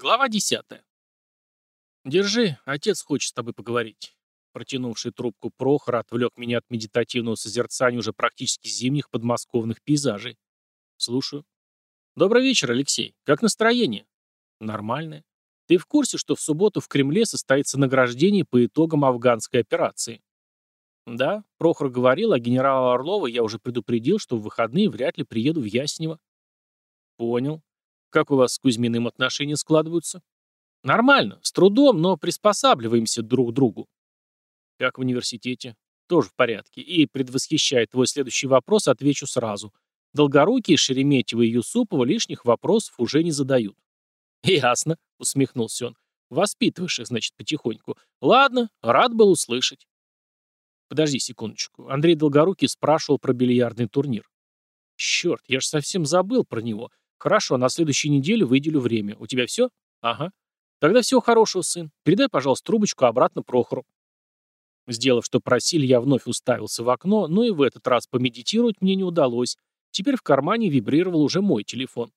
Глава 10. «Держи, отец хочет с тобой поговорить». Протянувший трубку Прохор отвлек меня от медитативного созерцания уже практически зимних подмосковных пейзажей. «Слушаю». «Добрый вечер, Алексей. Как настроение?» «Нормальное. Ты в курсе, что в субботу в Кремле состоится награждение по итогам афганской операции?» «Да, Прохор говорил, а генерала Орлова я уже предупредил, что в выходные вряд ли приеду в Яснево». «Понял. Как у вас с Кузьминым отношения складываются? Нормально, с трудом, но приспосабливаемся друг к другу. Как в университете? Тоже в порядке. И, предвосхищая твой следующий вопрос, отвечу сразу. Долгорукие, Шереметьева и Юсупова лишних вопросов уже не задают. Ясно, усмехнулся он. Воспитываешь их, значит, потихоньку. Ладно, рад был услышать. Подожди секундочку. Андрей Долгорукий спрашивал про бильярдный турнир. Черт, я ж совсем забыл про него. Хорошо, на следующей неделе выделю время. У тебя все? Ага. Тогда всего хорошего, сын. Передай, пожалуйста, трубочку обратно Прохору. Сделав, что просили, я вновь уставился в окно, но и в этот раз помедитировать мне не удалось. Теперь в кармане вибрировал уже мой телефон.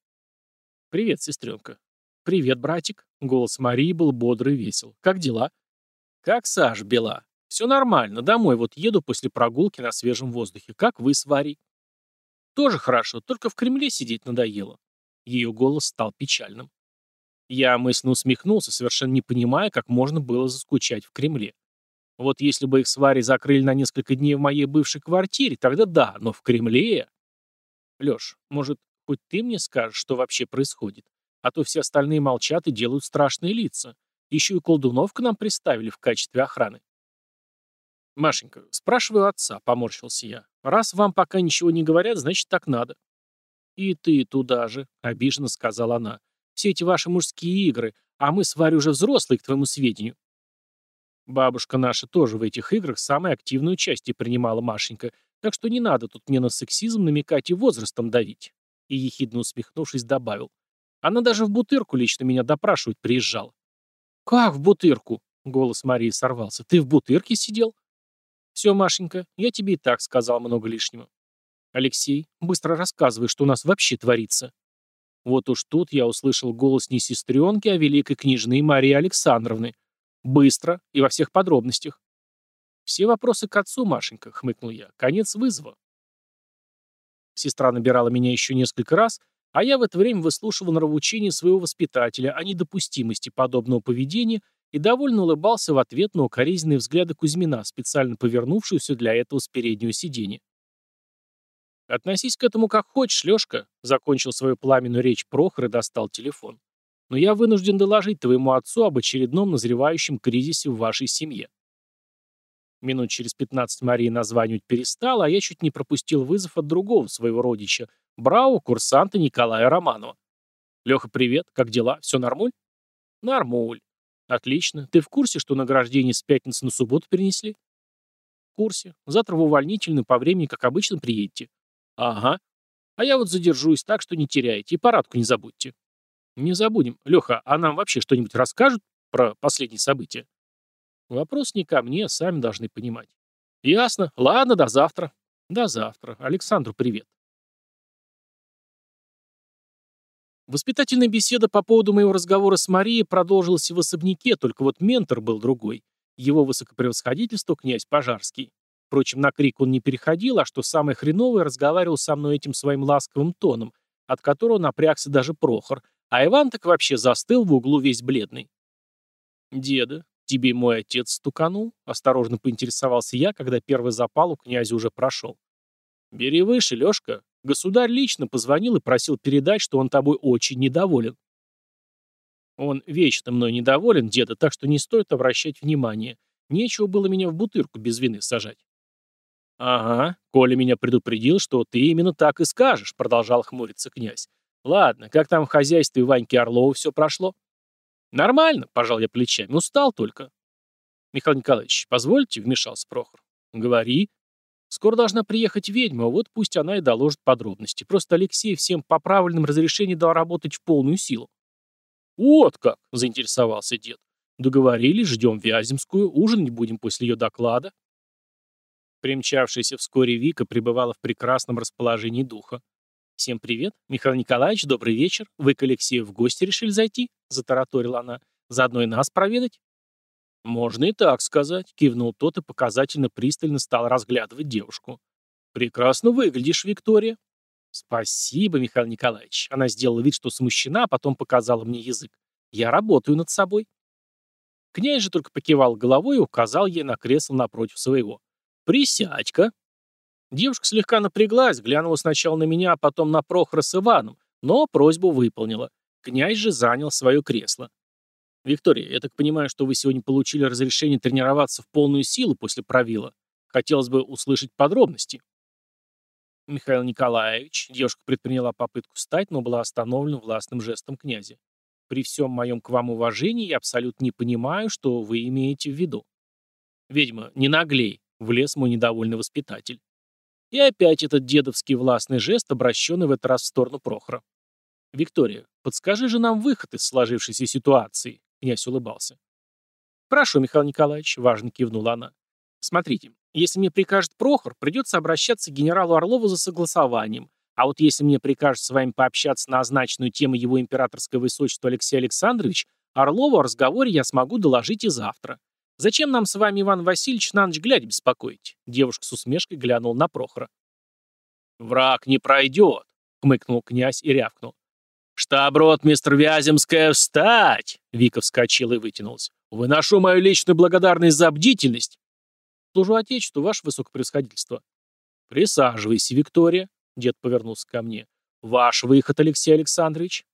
«Привет, сестренка». «Привет, братик». Голос Марии был бодрый и весел. «Как дела?» «Как Саш, Бела?» «Все нормально. Домой вот еду после прогулки на свежем воздухе. Как вы с Варей?» «Тоже хорошо, только в Кремле сидеть надоело. Ее голос стал печальным. Я мысленно усмехнулся, совершенно не понимая, как можно было заскучать в Кремле. Вот если бы их с Варей закрыли на несколько дней в моей бывшей квартире, тогда да, но в Кремле... Леш, может, хоть ты мне скажешь, что вообще происходит? А то все остальные молчат и делают страшные лица. Еще и колдунов к нам приставили в качестве охраны. Машенька, спрашиваю отца, поморщился я. Раз вам пока ничего не говорят, значит так надо. «И ты туда же», — обиженно сказала она. «Все эти ваши мужские игры, а мы с Варей уже взрослые, к твоему сведению». Бабушка наша тоже в этих играх самое активное участие принимала Машенька, так что не надо тут мне на сексизм намекать и возрастом давить. И ехидно усмехнувшись добавил. Она даже в бутырку лично меня допрашивать приезжала. «Как в бутырку?» — голос Марии сорвался. «Ты в бутырке сидел?» «Все, Машенька, я тебе и так сказал много лишнего. «Алексей, быстро рассказывай, что у нас вообще творится». Вот уж тут я услышал голос не сестренки, а великой княжны Марии Александровны. Быстро и во всех подробностях. «Все вопросы к отцу, Машенька», — хмыкнул я. «Конец вызова». Сестра набирала меня еще несколько раз, а я в это время выслушивал нравоучение своего воспитателя о недопустимости подобного поведения и довольно улыбался в ответ на укоризненные взгляды Кузьмина, специально повернувшуюся для этого с переднего сиденья. «Относись к этому как хочешь, Лёшка», — закончил свою пламенную речь Прохор и достал телефон. «Но я вынужден доложить твоему отцу об очередном назревающем кризисе в вашей семье». Минут через пятнадцать Мария названивать перестала, а я чуть не пропустил вызов от другого своего родича, браво курсанта Николая Романова. «Леха, привет, как дела? Все нормуль?» «Нормуль. Отлично. Ты в курсе, что награждение с пятницы на субботу перенесли?» «В курсе. Завтра в увольнительную по времени, как обычно, приедете». Ага. А я вот задержусь, так что не теряйте. И парадку не забудьте. Не забудем. Леха, а нам вообще что-нибудь расскажут про последние события? Вопрос не ко мне, сами должны понимать. Ясно. Ладно, до завтра. До завтра. Александру привет. Воспитательная беседа по поводу моего разговора с Марией продолжилась в особняке, только вот ментор был другой. Его высокопревосходительство князь Пожарский. Впрочем, на крик он не переходил, а что самое хреновое, разговаривал со мной этим своим ласковым тоном, от которого напрягся даже Прохор, а Иван так вообще застыл в углу весь бледный. «Деда, тебе мой отец стуканул?» — осторожно поинтересовался я, когда первый запал у князя уже прошел. «Бери выше, Лешка. Государь лично позвонил и просил передать, что он тобой очень недоволен». «Он вечно мной недоволен, деда, так что не стоит обращать внимание. Нечего было меня в бутырку без вины сажать». «Ага, Коля меня предупредил, что ты именно так и скажешь», — продолжал хмуриться князь. «Ладно, как там в хозяйстве Ваньки Орлова все прошло?» «Нормально», — пожал я плечами, — «устал только». «Михаил Николаевич, позвольте», — вмешался Прохор. «Говори». «Скоро должна приехать ведьма, вот пусть она и доложит подробности. Просто Алексей всем по правильным разрешениям дал работать в полную силу». «Вот как!» — заинтересовался дед. «Договорились, ждем Вяземскую, ужинать будем после ее доклада». Примчавшаяся вскоре Вика пребывала в прекрасном расположении духа. «Всем привет. Михаил Николаевич, добрый вечер. Вы к Алексею в гости решили зайти?» — затараторила она. «Заодно и нас проведать?» «Можно и так сказать», — кивнул тот и показательно пристально стал разглядывать девушку. «Прекрасно выглядишь, Виктория». «Спасибо, Михаил Николаевич». Она сделала вид, что смущена, а потом показала мне язык. «Я работаю над собой». Князь же только покивал головой и указал ей на кресло напротив своего. «Присядь-ка». Девушка слегка напряглась, глянула сначала на меня, а потом на Прохора с Иваном, но просьбу выполнила. Князь же занял свое кресло. «Виктория, я так понимаю, что вы сегодня получили разрешение тренироваться в полную силу после правила. Хотелось бы услышать подробности». «Михаил Николаевич», девушка предприняла попытку встать, но была остановлена властным жестом князя. «При всем моем к вам уважении я абсолютно не понимаю, что вы имеете в виду». «Ведьма, не наглей», — влез мой недовольный воспитатель. И опять этот дедовский властный жест, обращенный в этот раз в сторону Прохора. «Виктория, подскажи же нам выход из сложившейся ситуации», Князь улыбался. «Прошу, Михаил Николаевич», — важно кивнула она. «Смотрите, если мне прикажет Прохор, придется обращаться к генералу Орлову за согласованием. А вот если мне прикажет с вами пообщаться на означенную тему его императорское высочество Алексей Александрович, Орлову о разговоре я смогу доложить и завтра. Зачем нам с вами, Иван Васильевич, на ночь глядя беспокоить?» Девушка с усмешкой глянула на Прохора. «Враг не пройдет», — хмыкнул князь и рявкнул. «Штаб-рот, мистер Вяземская, встать!» Вика вскочила и вытянулась. «Выношу мою личную благодарность за бдительность!» «Служу Отечеству, ваше высокопревосходительство!» «Присаживайся, Виктория!» Дед повернулся ко мне. «Ваш выход, Алексей Александрович!»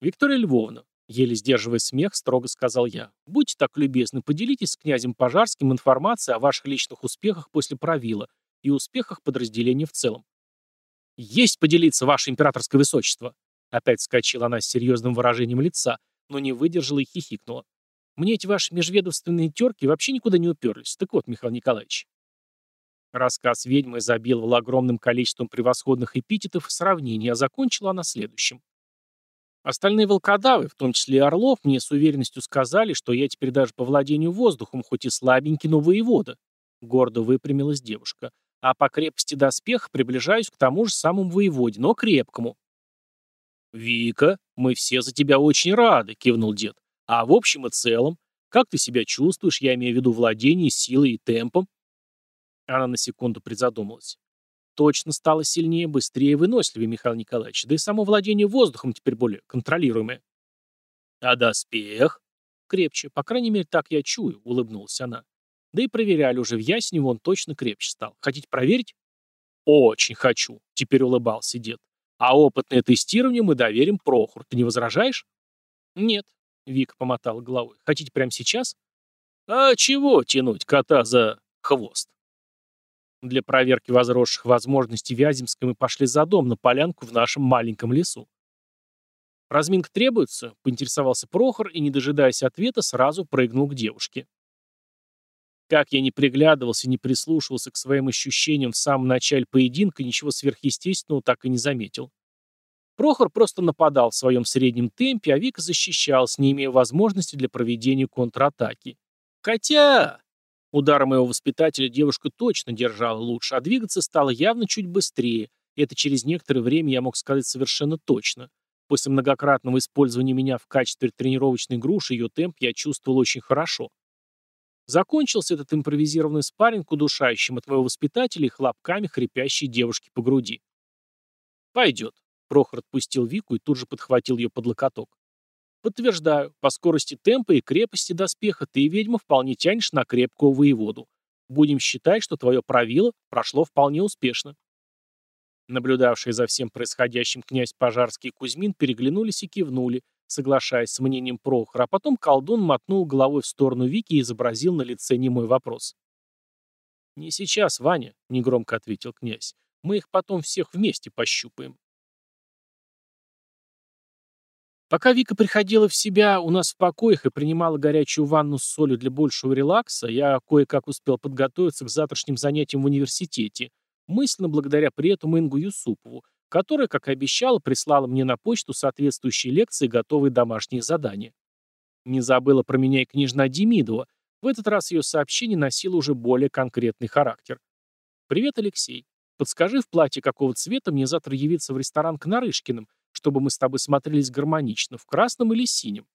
«Виктория Львовна!» Еле сдерживая смех, строго сказал я. «Будьте так любезны, поделитесь с князем Пожарским информацией о ваших личных успехах после правила и успехах подразделения в целом». «Есть поделиться, ваше императорское высочество!» Опять вскочила она с серьезным выражением лица, но не выдержала и хихикнула. «Мне эти ваши межведомственные терки вообще никуда не уперлись. Так вот, Михаил Николаевич». Рассказ ведьмы изобиловал огромным количеством превосходных эпитетов и сравнений, а закончила она следующим. Остальные волкодавы, в том числе и Орлов, мне с уверенностью сказали, что я теперь даже по владению воздухом, хоть и слабенький, но воевода. Гордо выпрямилась девушка. А по крепости доспеха приближаюсь к тому же самому воеводе, но крепкому. «Вика, мы все за тебя очень рады», — кивнул дед. «А в общем и целом, как ты себя чувствуешь, я имею в виду владение силой и темпом?» Она на секунду призадумалась. Точно стало сильнее, быстрее и выносливее, Михаил Николаевич, да и само владение воздухом теперь более контролируемое. «А доспех?» «Крепче, по крайней мере, так я чую», — улыбнулась она. «Да и проверяли уже в Ясне, он точно крепче стал. Хотите проверить?» «Очень хочу», — теперь улыбался дед. А опытное тестирование мы доверим Прохору. Ты не возражаешь? Нет, Вика помотала головой. Хотите прямо сейчас? А чего тянуть кота за хвост? Для проверки возросших возможностей Вяземской мы пошли за дом на полянку в нашем маленьком лесу. «Разминка требуется?» — поинтересовался Прохор и, не дожидаясь ответа, сразу прыгнул к девушке. Как я не приглядывался, не прислушивался к своим ощущениям в самом начале поединка, ничего сверхъестественного так и не заметил. Прохор просто нападал в своем среднем темпе, а Вика защищался, не имея возможности для проведения контратаки. Хотя... Удары моего воспитателя девушка точно держала лучше, а двигаться стало явно чуть быстрее, и это через некоторое время я мог сказать совершенно точно. После многократного использования меня в качестве тренировочной груши ее темп я чувствовал очень хорошо. Закончился этот импровизированный спарринг удушающим от моего воспитателя и хлопками хрипящей девушки по груди. «Пойдет». Прохор отпустил Вику и тут же подхватил ее под локоток. «Подтверждаю, по скорости темпа и крепости доспеха ты, ведьма, вполне тянешь на крепкого воеводу. Будем считать, что твое правило прошло вполне успешно». Наблюдавшие за всем происходящим князь Пожарский и Кузьмин переглянулись и кивнули, соглашаясь с мнением Прохора, а потом колдун мотнул головой в сторону Вики и изобразил на лице немой вопрос. «Не сейчас, Ваня», — негромко ответил князь. «Мы их потом всех вместе пощупаем». Пока Вика приходила в себя у нас в покоях и принимала горячую ванну с солью для большего релакса, я кое-как успел подготовиться к завтрашним занятиям в университете, мысленно благодаря при этом Ингу Юсупову, которая, как и обещала, прислала мне на почту соответствующие лекции и готовые домашние задания. Не забыла про меня и княжна Демидова. В этот раз ее сообщение носило уже более конкретный характер. «Привет, Алексей. Подскажи, в платье какого цвета мне завтра явиться в ресторан к Нарышкиным, чтобы мы с тобой смотрелись гармонично, в красном или синем?»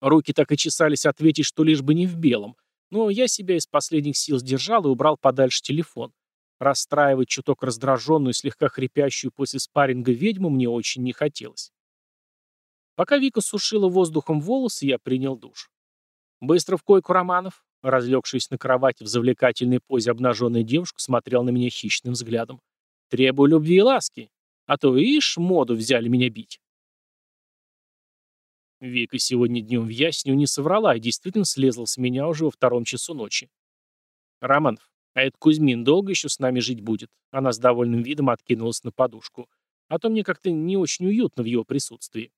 Руки так и чесались ответить, что лишь бы не в белом, но я себя из последних сил сдержал и убрал подальше телефон. Расстраивать чуток раздраженную, слегка хрипящую после спарринга ведьму мне очень не хотелось. Пока Вика сушила воздухом волосы, я принял душ. «Быстро в койку, Романов!» Разлегшись на кровати в завлекательной позе обнаженная девушка смотрел на меня хищным взглядом. «Требую любви и ласки, а то, видишь, моду взяли меня бить». Вика сегодня днем в ясню не соврала и действительно слезла с меня уже во втором часу ночи. «Романов, а этот Кузьмин долго еще с нами жить будет?» Она с довольным видом откинулась на подушку. «А то мне как-то не очень уютно в его присутствии».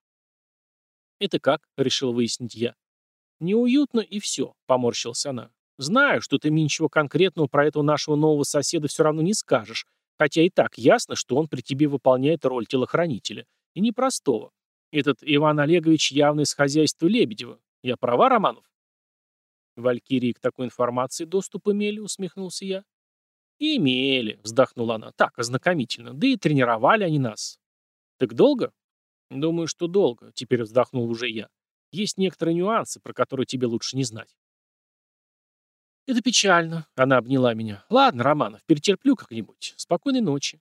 «Это как?» — решил выяснить я. «Неуютно и все», — поморщилась она. «Знаю, что ты мне ничего конкретного про этого нашего нового соседа все равно не скажешь, хотя и так ясно, что он при тебе выполняет роль телохранителя. И непростого. Этот Иван Олегович явно из хозяйства Лебедева. Я права, Романов?» «Валькирии к такой информации доступ имели», — усмехнулся я. «Имели», — вздохнула она. «Так, ознакомительно. Да и тренировали они нас». «Так долго?» «Думаю, что долго», — теперь вздохнул уже я. Есть некоторые нюансы, про которые тебе лучше не знать. «Это печально», — она обняла меня. «Ладно, Романов, перетерплю как-нибудь. Спокойной ночи».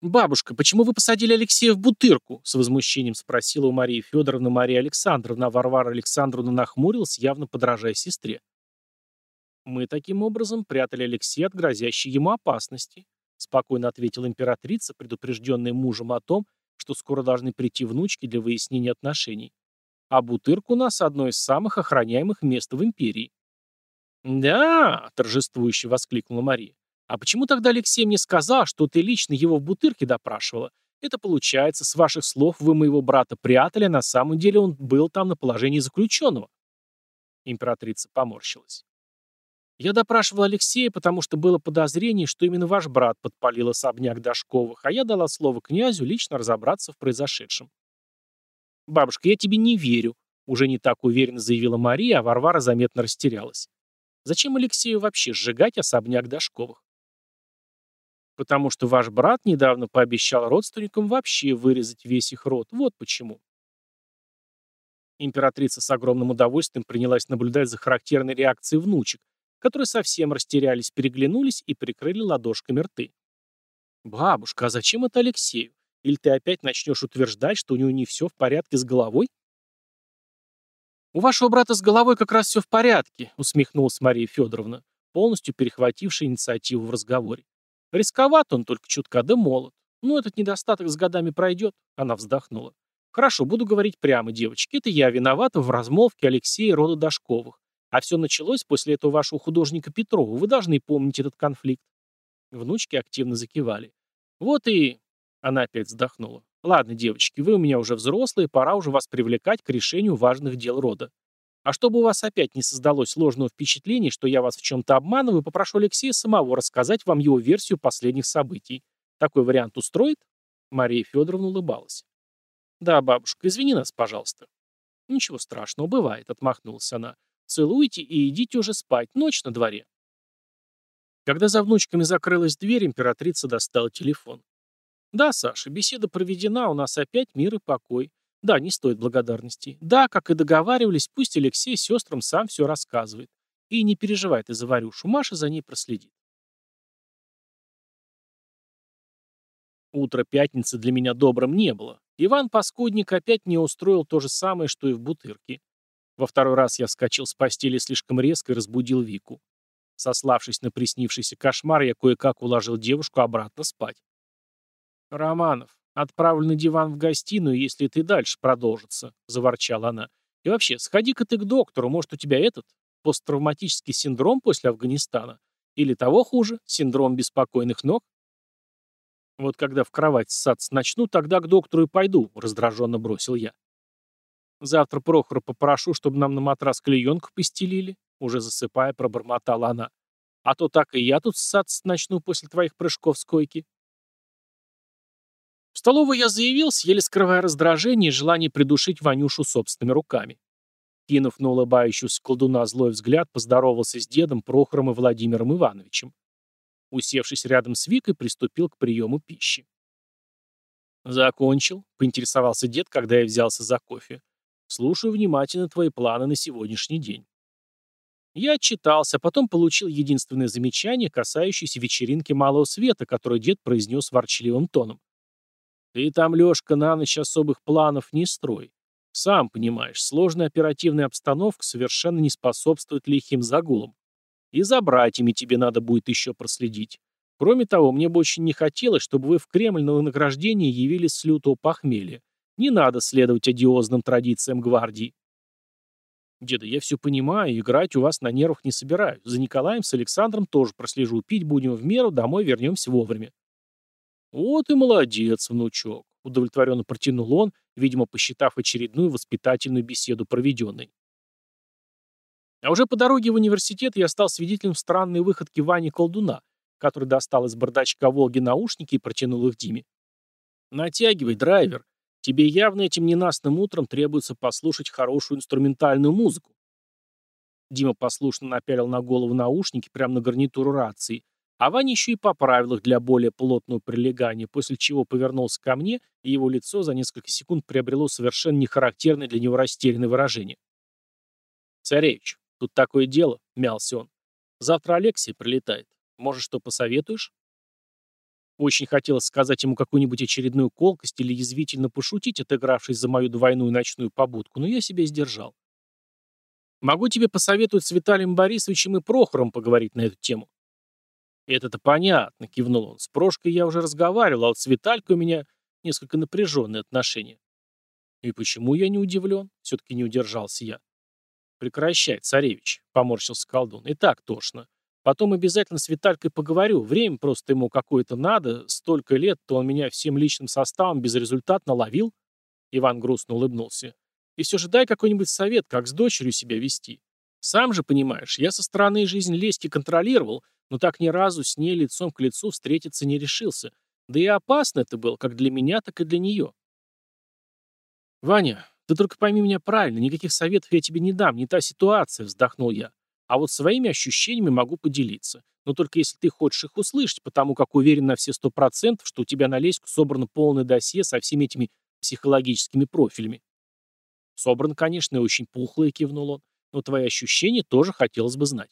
«Бабушка, почему вы посадили Алексея в бутырку?» — с возмущением спросила у Марии Федоровны Мария Александровна, а Варвара Александровна нахмурилась, явно подражая сестре. «Мы таким образом прятали Алексея от грозящей ему опасности», — спокойно ответила императрица, предупрежденная мужем о том, что скоро должны прийти внучки для выяснения отношений. А Бутырк у нас одно из самых охраняемых мест в империи. «Да!» — торжествующе воскликнула Мария. «А почему тогда Алексей мне сказал, что ты лично его в Бутырке допрашивала? Это получается, с ваших слов вы моего брата прятали, а на самом деле он был там на положении заключенного». Императрица поморщилась. Я допрашивал Алексея, потому что было подозрение, что именно ваш брат подпалил особняк Дашковых, а я дала слово князю лично разобраться в произошедшем. «Бабушка, я тебе не верю», — уже не так уверенно заявила Мария, а Варвара заметно растерялась. «Зачем Алексею вообще сжигать особняк Дашковых?» «Потому что ваш брат недавно пообещал родственникам вообще вырезать весь их род. Вот почему». Императрица с огромным удовольствием принялась наблюдать за характерной реакцией внучек, которые совсем растерялись, переглянулись и прикрыли ладошками рты. «Бабушка, а зачем это Алексею? Или ты опять начнешь утверждать, что у него не все в порядке с головой?» «У вашего брата с головой как раз все в порядке», усмехнулась Мария Федоровна, полностью перехватившая инициативу в разговоре. «Рисковат он только чутка, да молод. Но этот недостаток с годами пройдет», она вздохнула. «Хорошо, буду говорить прямо, девочки. Это я виновата в размолвке Алексея рода Дашковых. А все началось после этого вашего художника Петрова. Вы должны помнить этот конфликт. Внучки активно закивали. Вот и... Она опять вздохнула. Ладно, девочки, вы у меня уже взрослые, пора уже вас привлекать к решению важных дел рода. А чтобы у вас опять не создалось ложного впечатления, что я вас в чем-то обманываю, попрошу Алексея самого рассказать вам его версию последних событий. Такой вариант устроит? Мария Федоровна улыбалась. Да, бабушка, извини нас, пожалуйста. Ничего страшного, бывает, отмахнулась она. Целуйте и идите уже спать, ночь на дворе. Когда за внучками закрылась дверь, императрица достала телефон. Да, Саша, беседа проведена, у нас опять мир и покой. Да, не стоит благодарности. Да, как и договаривались, пусть Алексей сестрам сам все рассказывает. И не переживай ты за Варюшу, Маша за ней проследит. Утро пятницы для меня добрым не было. Иван Паскудник опять не устроил то же самое, что и в Бутырке. Во второй раз я вскочил с постели слишком резко и разбудил Вику. Сославшись на приснившийся кошмар, я кое-как уложил девушку обратно спать. «Романов, отправлю на диван в гостиную, если ты дальше продолжится», — заворчала она. «И вообще, сходи-ка ты к доктору, может, у тебя этот, посттравматический синдром после Афганистана? Или того хуже, синдром беспокойных ног?» «Вот когда в кровать ссаться начну, тогда к доктору и пойду», — раздраженно бросил я. Завтра Прохора попрошу, чтобы нам на матрас клеенку постелили. Уже засыпая, пробормотала она. А то так и я тут ссаться начну после твоих прыжков с койки. В столовую я заявился, еле скрывая раздражение и желание придушить Ванюшу собственными руками. Кинув на улыбающегося колдуна злой взгляд, поздоровался с дедом Прохором и Владимиром Ивановичем. Усевшись рядом с Викой, приступил к приему пищи. «Закончил», — поинтересовался дед, когда я взялся за кофе. «Слушаю внимательно твои планы на сегодняшний день». Я отчитался, а потом получил единственное замечание, касающееся вечеринки Малого Света, которое дед произнес ворчливым тоном. «Ты там, Лешка, на ночь особых планов не строй. Сам понимаешь, сложная оперативная обстановка совершенно не способствует лихим загулам. И за братьями тебе надо будет еще проследить. Кроме того, мне бы очень не хотелось, чтобы вы в Кремль на награждение явились с лютого похмелья. Не надо следовать одиозным традициям гвардии. Деда, я все понимаю, играть у вас на нервах не собираюсь. За Николаем с Александром тоже прослежу. Пить будем в меру, домой вернемся вовремя. Вот и молодец, внучок, удовлетворенно протянул он, видимо, посчитав очередную воспитательную беседу проведенной. А уже по дороге в университет я стал свидетелем странной выходки Вани Колдуна, который достал из бардачка Волги наушники и протянул их Диме. «Натягивай, драйвер. Тебе явно этим ненастным утром требуется послушать хорошую инструментальную музыку». Дима послушно напялил на голову наушники прямо на гарнитуру рации, а Ваня еще и поправил их для более плотного прилегания, после чего повернулся ко мне, и его лицо за несколько секунд приобрело совершенно нехарактерное для него растерянное выражение. «Царевич, тут такое дело», — мялся он. «Завтра Алексей прилетает. Может, что посоветуешь?» Очень хотелось сказать ему какую-нибудь очередную колкость или язвительно пошутить, отыгравшись за мою двойную ночную побудку, но я себя сдержал. «Могу тебе посоветовать с Виталием Борисовичем и Прохором поговорить на эту тему». «Это-то понятно», — кивнул он. «С Прошкой я уже разговаривал, а вот с Виталькой у меня несколько напряженные отношения». «И почему я не удивлен?» — все-таки не удержался я. «Прекращай, царевич», — поморщился колдун. «И так тошно. Потом обязательно с Виталькой поговорю. Время просто ему какое-то надо. Столько лет, то он меня всем личным составом безрезультатно ловил. Иван грустно улыбнулся. И все же дай какой-нибудь совет, как с дочерью себя вести. Сам же понимаешь, я со стороны жизнь Леськи контролировал, но так ни разу с ней лицом к лицу встретиться не решился. Да и опасно это было, как для меня, так и для нее. «Ваня, ты только пойми меня правильно, никаких советов я тебе не дам, не та ситуация», — вздохнул я. А вот своими ощущениями могу поделиться. Но только если ты хочешь их услышать, потому как уверен на все сто процентов, что у тебя на леську собрано полное досье со всеми этими психологическими профилями. Собран, конечно, и очень пухлый, кивнул он, но твои ощущения тоже хотелось бы знать.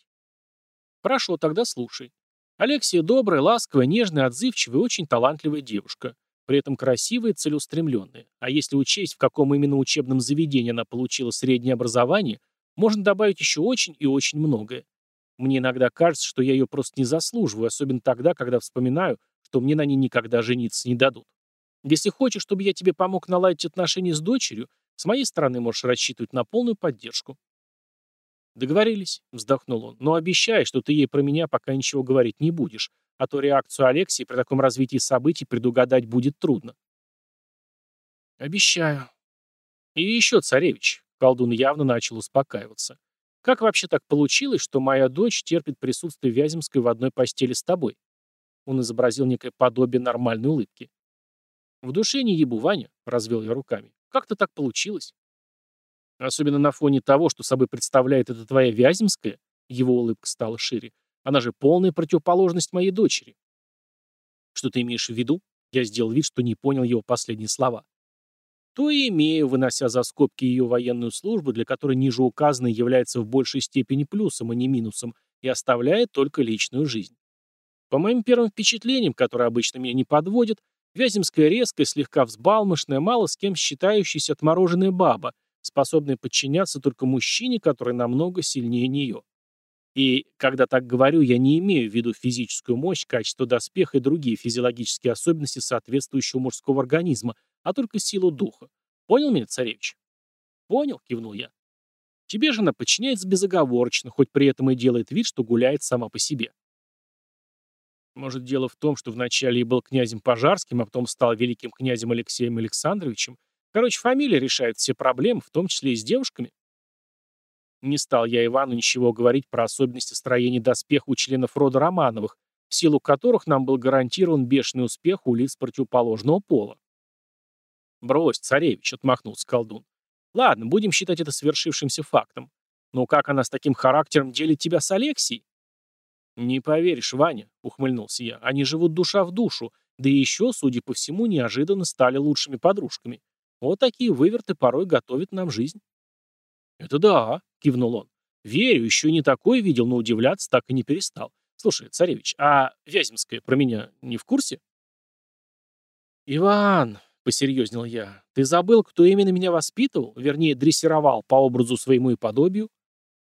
Хорошо, тогда слушай. Алексия добрая, ласковая, нежная, отзывчивая и очень талантливая девушка. При этом красивая и целеустремленная. А если учесть, в каком именно учебном заведении она получила среднее образование, можно добавить еще очень и очень многое. Мне иногда кажется, что я ее просто не заслуживаю, особенно тогда, когда вспоминаю, что мне на ней никогда жениться не дадут. Если хочешь, чтобы я тебе помог наладить отношения с дочерью, с моей стороны можешь рассчитывать на полную поддержку. Договорились, вздохнул он, но обещай, что ты ей про меня пока ничего говорить не будешь, а то реакцию Алексии при таком развитии событий предугадать будет трудно. Обещаю. И еще, царевич, Колдун явно начал успокаиваться. «Как вообще так получилось, что моя дочь терпит присутствие Вяземской в одной постели с тобой?» Он изобразил некое подобие нормальной улыбки. «В душе не ебу, Ваня», — развел я руками. «Как-то так получилось». «Особенно на фоне того, что собой представляет эта твоя Вяземская», его улыбка стала шире. «Она же полная противоположность моей дочери». «Что ты имеешь в виду?» Я сделал вид, что не понял его последние слова то и имею, вынося за скобки ее военную службу, для которой ниже указанной является в большей степени плюсом, а не минусом, и оставляет только личную жизнь. По моим первым впечатлениям, которые обычно меня не подводят, Вяземская резкая, слегка взбалмошная, мало с кем считающаяся отмороженная баба, способная подчиняться только мужчине, который намного сильнее нее. И когда так говорю, я не имею в виду физическую мощь, качество доспеха и другие физиологические особенности соответствующего мужского организма, а только силу духа. Понял меня, царевич? Понял, кивнул я. Тебе же она подчиняется безоговорочно, хоть при этом и делает вид, что гуляет сама по себе. Может, дело в том, что вначале я был князем Пожарским, а потом стал великим князем Алексеем Александровичем. Короче, фамилия решает все проблемы, в том числе и с девушками. Не стал я Ивану ничего говорить про особенности строения доспеха у членов рода Романовых, в силу которых нам был гарантирован бешеный успех у лиц противоположного пола. «Брось, царевич», — отмахнулся колдун. Ладно, будем считать это свершившимся фактом. Но как она с таким характером делит тебя с Алексией? Не поверишь, Ваня, ухмыльнулся я, они живут душа в душу, да и еще, судя по всему, неожиданно стали лучшими подружками. Вот такие выверты порой готовят нам жизнь. Это да, кивнул он. Верю, еще не такое видел, но удивляться так и не перестал. Слушай, царевич, а Вяземская про меня не в курсе? Иван, посерьезнел я, ты забыл, кто именно меня воспитывал, вернее, дрессировал по образу своему и подобию?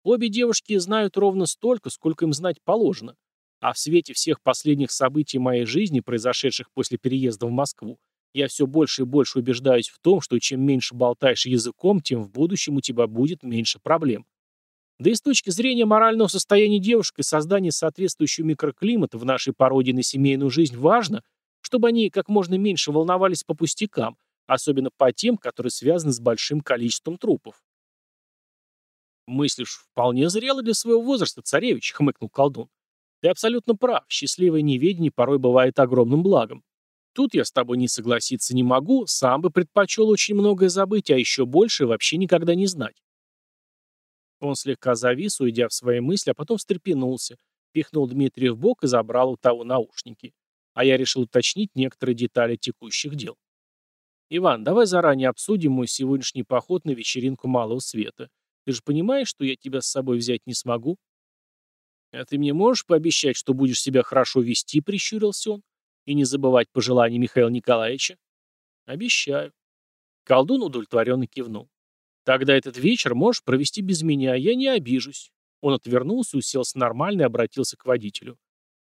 Обе девушки знают ровно столько, сколько им знать положено. А в свете всех последних событий моей жизни, произошедших после переезда в Москву, я все больше и больше убеждаюсь в том, что чем меньше болтаешь языком, тем в будущем у тебя будет меньше проблем. Да и с точки зрения морального состояния девушек и создания соответствующего микроклимата в нашей пародии на семейную жизнь важно, чтобы они как можно меньше волновались по пустякам, особенно по тем, которые связаны с большим количеством трупов. «Мыслишь, вполне зрело для своего возраста, царевич», — хмыкнул колдун. «Ты абсолютно прав, счастливое неведение порой бывает огромным благом. Тут я с тобой не согласиться не могу, сам бы предпочел очень многое забыть, а еще больше вообще никогда не знать. Он слегка завис, уйдя в свои мысли, а потом встрепенулся, пихнул Дмитрия в бок и забрал у того наушники. А я решил уточнить некоторые детали текущих дел. «Иван, давай заранее обсудим мой сегодняшний поход на вечеринку Малого Света. Ты же понимаешь, что я тебя с собой взять не смогу?» «А ты мне можешь пообещать, что будешь себя хорошо вести?» — прищурился он. «И не забывать пожелания Михаила Николаевича?» «Обещаю». Колдун удовлетворенно кивнул. Тогда этот вечер можешь провести без меня, я не обижусь. Он отвернулся, уселся нормально и обратился к водителю.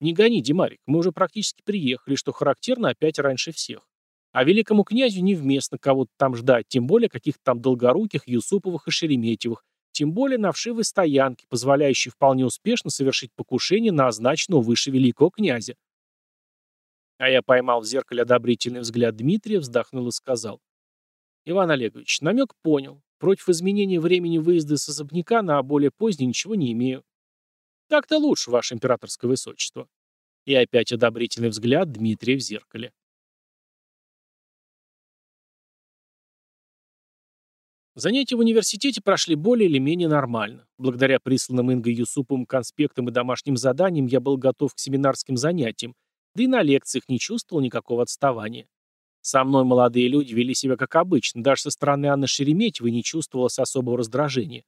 Не гони, Димарик, мы уже практически приехали, что характерно опять раньше всех. А великому князю невместно кого-то там ждать, тем более каких-то там долгоруких, Юсуповых и Шереметьевых, тем более на вшивой стоянке, позволяющей вполне успешно совершить покушение на означенного выше великого князя. А я поймал в зеркале одобрительный взгляд Дмитрия, вздохнул и сказал. Иван Олегович, намек понял. Против изменения времени выезда из особняка на более поздний ничего не имею. Так-то лучше, ваше императорское высочество. И опять одобрительный взгляд Дмитрия в зеркале. Занятия в университете прошли более или менее нормально. Благодаря присланным Ингой Юсуповым конспектам и домашним заданиям я был готов к семинарским занятиям, да и на лекциях не чувствовал никакого отставания. Со мной молодые люди вели себя как обычно, даже со стороны Анны Шереметьевой не чувствовалось особого раздражения.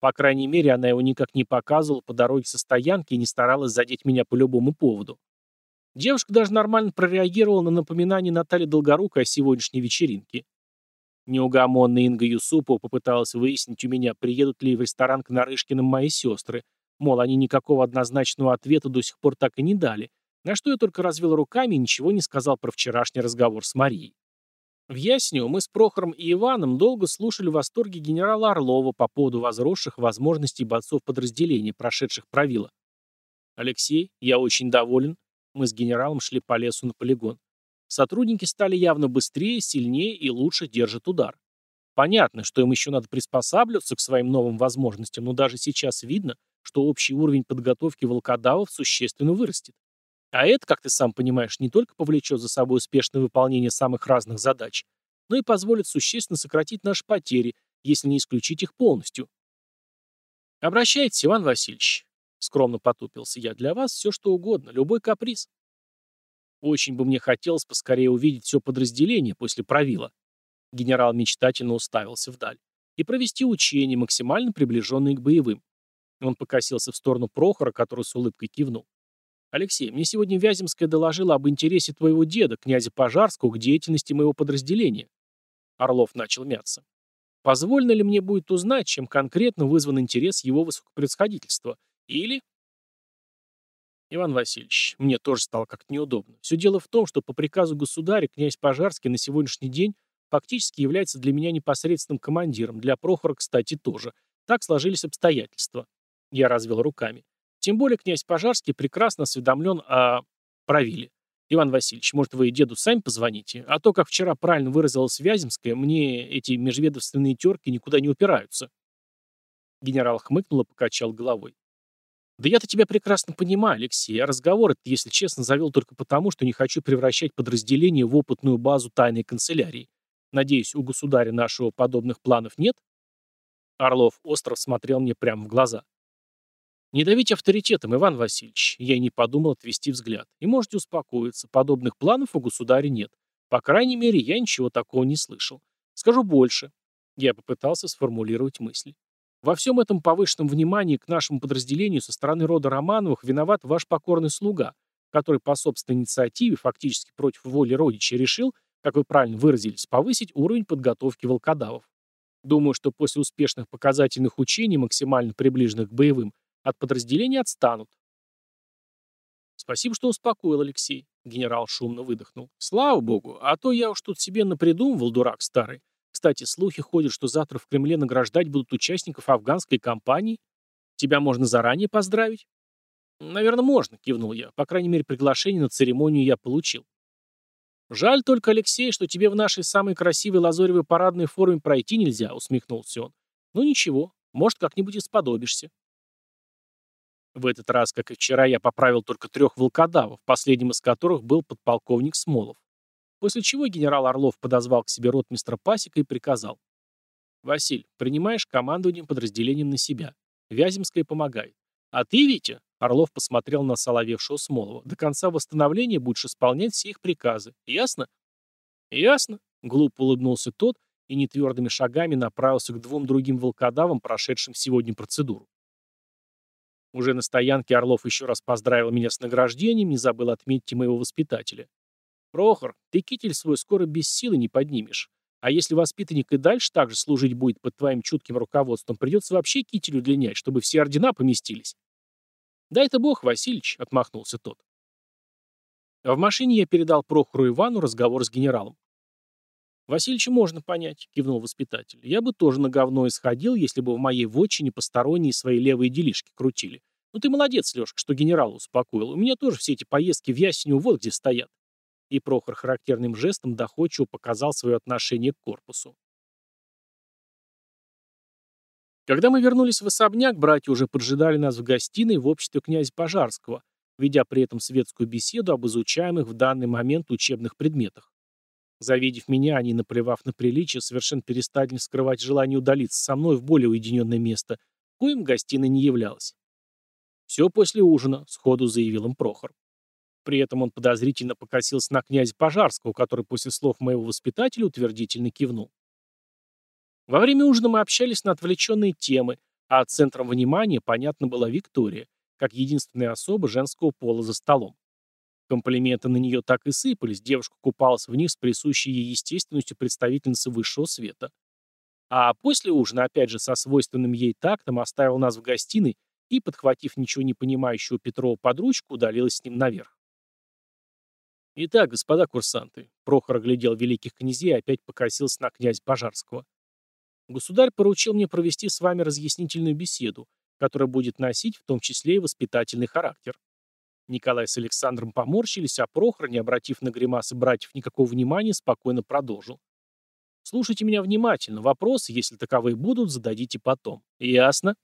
По крайней мере, она его никак не показывала по дороге со стоянки и не старалась задеть меня по любому поводу. Девушка даже нормально прореагировала на напоминание Натальи Долгорукой о сегодняшней вечеринке. Неугомонная Инга Юсупова попыталась выяснить у меня, приедут ли в ресторан к Нарышкиным мои сестры. Мол, они никакого однозначного ответа до сих пор так и не дали. На что я только развел руками и ничего не сказал про вчерашний разговор с Марией. В Ясню мы с Прохором и Иваном долго слушали восторги генерала Орлова по поводу возросших возможностей бойцов подразделений, прошедших правила. «Алексей, я очень доволен». Мы с генералом шли по лесу на полигон. Сотрудники стали явно быстрее, сильнее и лучше держат удар. Понятно, что им еще надо приспосабливаться к своим новым возможностям, но даже сейчас видно, что общий уровень подготовки волкодавов существенно вырастет. А это, как ты сам понимаешь, не только повлечет за собой успешное выполнение самых разных задач, но и позволит существенно сократить наши потери, если не исключить их полностью. Обращайтесь, Иван Васильевич. Скромно потупился я. Для вас все что угодно, любой каприз. Очень бы мне хотелось поскорее увидеть все подразделение после правила. Генерал мечтательно уставился вдаль. И провести учения, максимально приближенные к боевым. Он покосился в сторону Прохора, который с улыбкой кивнул. «Алексей, мне сегодня Вяземская доложила об интересе твоего деда, князя Пожарского, к деятельности моего подразделения». Орлов начал мяться. «Позволено ли мне будет узнать, чем конкретно вызван интерес его высокопредсходительства? Или...» Иван Васильевич, мне тоже стало как-то неудобно. Все дело в том, что по приказу государя князь Пожарский на сегодняшний день фактически является для меня непосредственным командиром, для Прохора, кстати, тоже. Так сложились обстоятельства. Я развел руками. Тем более князь Пожарский прекрасно осведомлен о правиле. Иван Васильевич, может, вы деду сами позвоните? А то, как вчера правильно выразилась Вяземская, мне эти межведомственные терки никуда не упираются. Генерал хмыкнул и покачал головой. Да я-то тебя прекрасно понимаю, Алексей, разговор этот, если честно, завел только потому, что не хочу превращать подразделение в опытную базу тайной канцелярии. Надеюсь, у государя нашего подобных планов нет? Орлов остров смотрел мне прямо в глаза. «Не давите авторитетом, Иван Васильевич», я и не подумал отвести взгляд. «И можете успокоиться, подобных планов у государя нет. По крайней мере, я ничего такого не слышал. Скажу больше». Я попытался сформулировать мысли. Во всем этом повышенном внимании к нашему подразделению со стороны рода Романовых виноват ваш покорный слуга, который по собственной инициативе, фактически против воли родича, решил, как вы правильно выразились, повысить уровень подготовки волкодавов. Думаю, что после успешных показательных учений, максимально приближенных к боевым, от подразделения отстанут. Спасибо, что успокоил, Алексей. Генерал шумно выдохнул. Слава богу, а то я уж тут себе напридумывал, дурак старый. Кстати, слухи ходят, что завтра в Кремле награждать будут участников афганской кампании. Тебя можно заранее поздравить? Наверное, можно, кивнул я. По крайней мере, приглашение на церемонию я получил. Жаль только, Алексей, что тебе в нашей самой красивой лазоревой парадной форме пройти нельзя, усмехнулся он. Ну ничего, может, как-нибудь и сподобишься. В этот раз, как и вчера, я поправил только трех волкодавов, последним из которых был подполковник Смолов. После чего генерал Орлов подозвал к себе ротмистра Пасека и приказал. «Василь, принимаешь командование подразделением на себя. Вяземская помогает. А ты, Витя, Орлов посмотрел на соловевшего Смолова. «До конца восстановления будешь исполнять все их приказы. Ясно?» «Ясно», — глупо улыбнулся тот и нетвердыми шагами направился к двум другим волкодавам, прошедшим сегодня процедуру. Уже на стоянке Орлов еще раз поздравил меня с награждением, не забыл отметить моего воспитателя. «Прохор, ты китель свой скоро без силы не поднимешь. А если воспитанник и дальше так же служить будет под твоим чутким руководством, придется вообще китель удлинять, чтобы все ордена поместились». «Да это бог, Васильевич», — отмахнулся тот. В машине я передал Прохору Ивану разговор с генералом. «Васильевича можно понять», — кивнул воспитатель. «Я бы тоже на говно исходил, если бы в моей вотчине посторонние свои левые делишки крутили. Ну ты молодец, Лешка, что генерала успокоил. У меня тоже все эти поездки в Ясеню вот где стоят». И Прохор характерным жестом доходчиво показал свое отношение к корпусу. Когда мы вернулись в особняк, братья уже поджидали нас в гостиной в обществе князя Пожарского, ведя при этом светскую беседу об изучаемых в данный момент учебных предметах. Завидев меня, они, наплевав на приличие, совершенно перестали скрывать желание удалиться со мной в более уединенное место, коим гостиной не являлось. «Все после ужина», — сходу заявил им Прохор. При этом он подозрительно покосился на князя Пожарского, который после слов моего воспитателя утвердительно кивнул. Во время ужина мы общались на отвлеченные темы, а центром внимания, понятно, была Виктория, как единственная особа женского пола за столом. Комплименты на нее так и сыпались, девушка купалась в них с присущей ей естественностью представительницы высшего света. А после ужина, опять же, со свойственным ей тактом, оставил нас в гостиной и, подхватив ничего не понимающего Петрова под ручку, удалилась с ним наверх. «Итак, господа курсанты», — Прохор оглядел великих князей и опять покосился на князь Пожарского. Государь поручил мне провести с вами разъяснительную беседу, которая будет носить в том числе и воспитательный характер. Николай с Александром поморщились, а Прохор, не обратив на гримасы братьев никакого внимания, спокойно продолжил. Слушайте меня внимательно. Вопросы, если таковые будут, зададите потом. Ясно?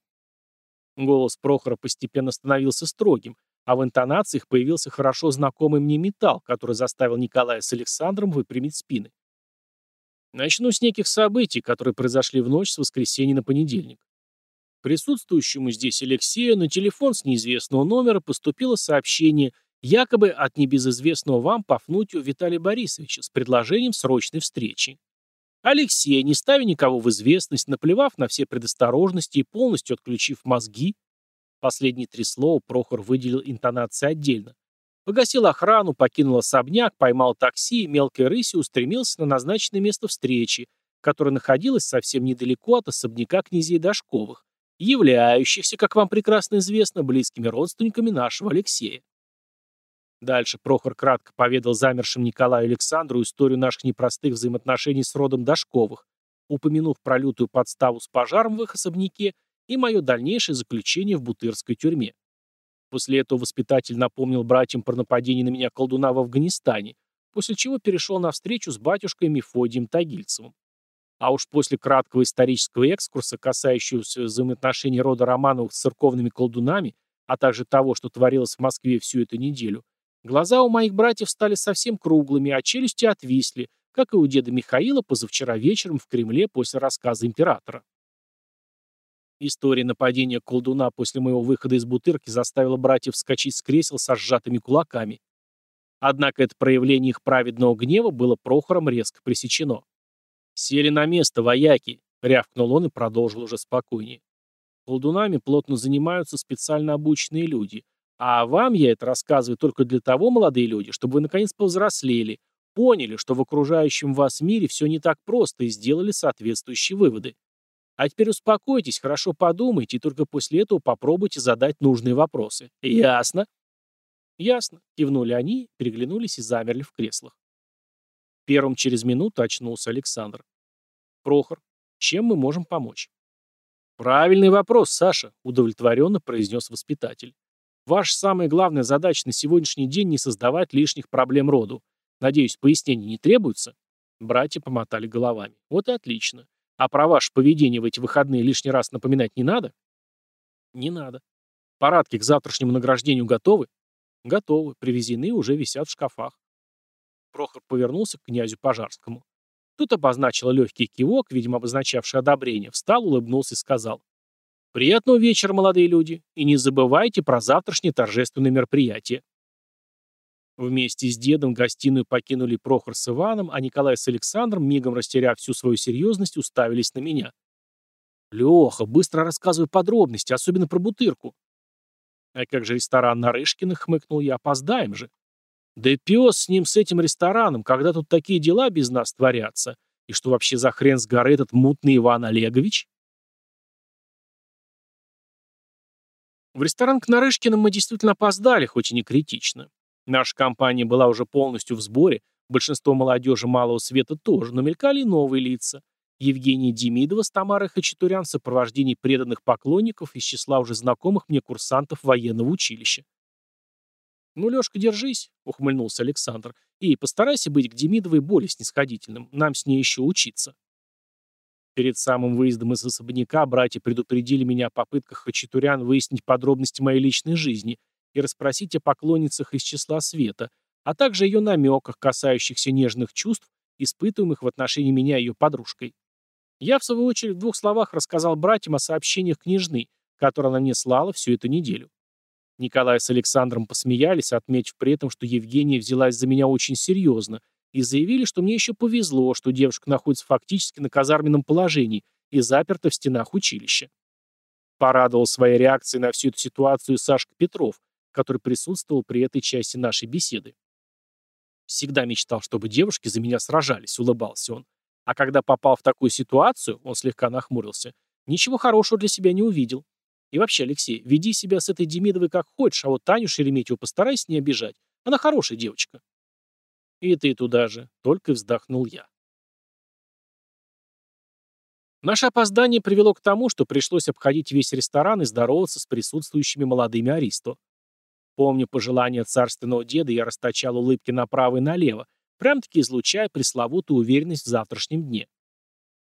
Голос Прохора постепенно становился строгим, а в интонациях появился хорошо знакомый мне металл, который заставил Николая с Александром выпрямить спины. Начну с неких событий, которые произошли в ночь с воскресенья на понедельник. Присутствующему здесь Алексею на телефон с неизвестного номера поступило сообщение якобы от небезызвестного вам Пафнутию Виталия Борисовича с предложением срочной встречи. Алексей, не ставя никого в известность, наплевав на все предосторожности и полностью отключив мозги, последние три слова Прохор выделил интонации отдельно, Погасил охрану, покинул особняк, поймал такси и мелкой рысью устремился на назначенное место встречи, которое находилось совсем недалеко от особняка князей Дашковых, являющихся, как вам прекрасно известно, близкими родственниками нашего Алексея. Дальше Прохор кратко поведал замершим Николаю Александру историю наших непростых взаимоотношений с родом Дашковых, упомянув про лютую подставу с пожаром в их особняке и мое дальнейшее заключение в Бутырской тюрьме. После этого воспитатель напомнил братьям про нападение на меня колдуна в Афганистане, после чего перешел на встречу с батюшкой Мефодием Тагильцевым. А уж после краткого исторического экскурса, касающегося взаимоотношений рода Романовых с церковными колдунами, а также того, что творилось в Москве всю эту неделю, глаза у моих братьев стали совсем круглыми, а челюсти отвисли, как и у деда Михаила позавчера вечером в Кремле после рассказа императора. История нападения колдуна после моего выхода из бутырки заставила братьев вскочить с кресел со сжатыми кулаками. Однако это проявление их праведного гнева было Прохором резко пресечено. «Сели на место, вояки!» — рявкнул он и продолжил уже спокойнее. «Колдунами плотно занимаются специально обученные люди. А вам я это рассказываю только для того, молодые люди, чтобы вы наконец повзрослели, поняли, что в окружающем вас мире все не так просто и сделали соответствующие выводы. А теперь успокойтесь, хорошо подумайте, и только после этого попробуйте задать нужные вопросы. Ясно? Ясно, кивнули они, переглянулись и замерли в креслах. Первым через минуту очнулся Александр. Прохор, чем мы можем помочь? Правильный вопрос, Саша, удовлетворенно произнес воспитатель. Ваша самая главная задача на сегодняшний день не создавать лишних проблем роду. Надеюсь, пояснений не требуется? Братья помотали головами. Вот и отлично. А про ваше поведение в эти выходные лишний раз напоминать не надо? Не надо. Парадки к завтрашнему награждению готовы? Готовы. Привезены и уже висят в шкафах. Прохор повернулся к князю Пожарскому. Тут обозначил легкий кивок, видимо, обозначавший одобрение, встал, улыбнулся и сказал. «Приятного вечера, молодые люди, и не забывайте про завтрашнее торжественное мероприятие». Вместе с дедом гостиную покинули Прохор с Иваном, а Николай с Александром, мигом растеряв всю свою серьезность, уставились на меня. «Леха, быстро рассказывай подробности, особенно про бутырку». «А как же ресторан на Рышкиных?» — хмыкнул я. «Опоздаем же». «Да и пес с ним, с этим рестораном, когда тут такие дела без нас творятся. И что вообще за хрен с горы этот мутный Иван Олегович?» В ресторан к Нарышкиным мы действительно опоздали, хоть и не критично. Наша компания была уже полностью в сборе, большинство молодежи малого света тоже, но мелькали новые лица. Евгения Демидова с Тамарой Хачатурян в сопровождении преданных поклонников из числа уже знакомых мне курсантов военного училища. «Ну, Лешка, держись», — ухмыльнулся Александр, «и постарайся быть к Демидовой более снисходительным, нам с ней еще учиться». Перед самым выездом из особняка братья предупредили меня о попытках Хачатурян выяснить подробности моей личной жизни — и расспросить о поклонницах из числа света, а также ее намеках, касающихся нежных чувств, испытываемых в отношении меня ее подружкой. Я, в свою очередь, в двух словах рассказал братьям о сообщениях княжны, которые она мне слала всю эту неделю. Николай с Александром посмеялись, отметив при этом, что Евгения взялась за меня очень серьезно, и заявили, что мне еще повезло, что девушка находится фактически на казарменном положении и заперта в стенах училища. Порадовал своей реакцией на всю эту ситуацию Сашка Петров, который присутствовал при этой части нашей беседы. «Всегда мечтал, чтобы девушки за меня сражались», — улыбался он. А когда попал в такую ситуацию, он слегка нахмурился, ничего хорошего для себя не увидел. И вообще, Алексей, веди себя с этой Демидовой как хочешь, а вот Таню Шереметьеву постарайся не обижать. Она хорошая девочка. И ты туда же, только вздохнул я. Наше опоздание привело к тому, что пришлось обходить весь ресторан и здороваться с присутствующими молодыми аристо. Помню пожелания царственного деда, я расточал улыбки направо и налево, прям-таки излучая пресловутую уверенность в завтрашнем дне.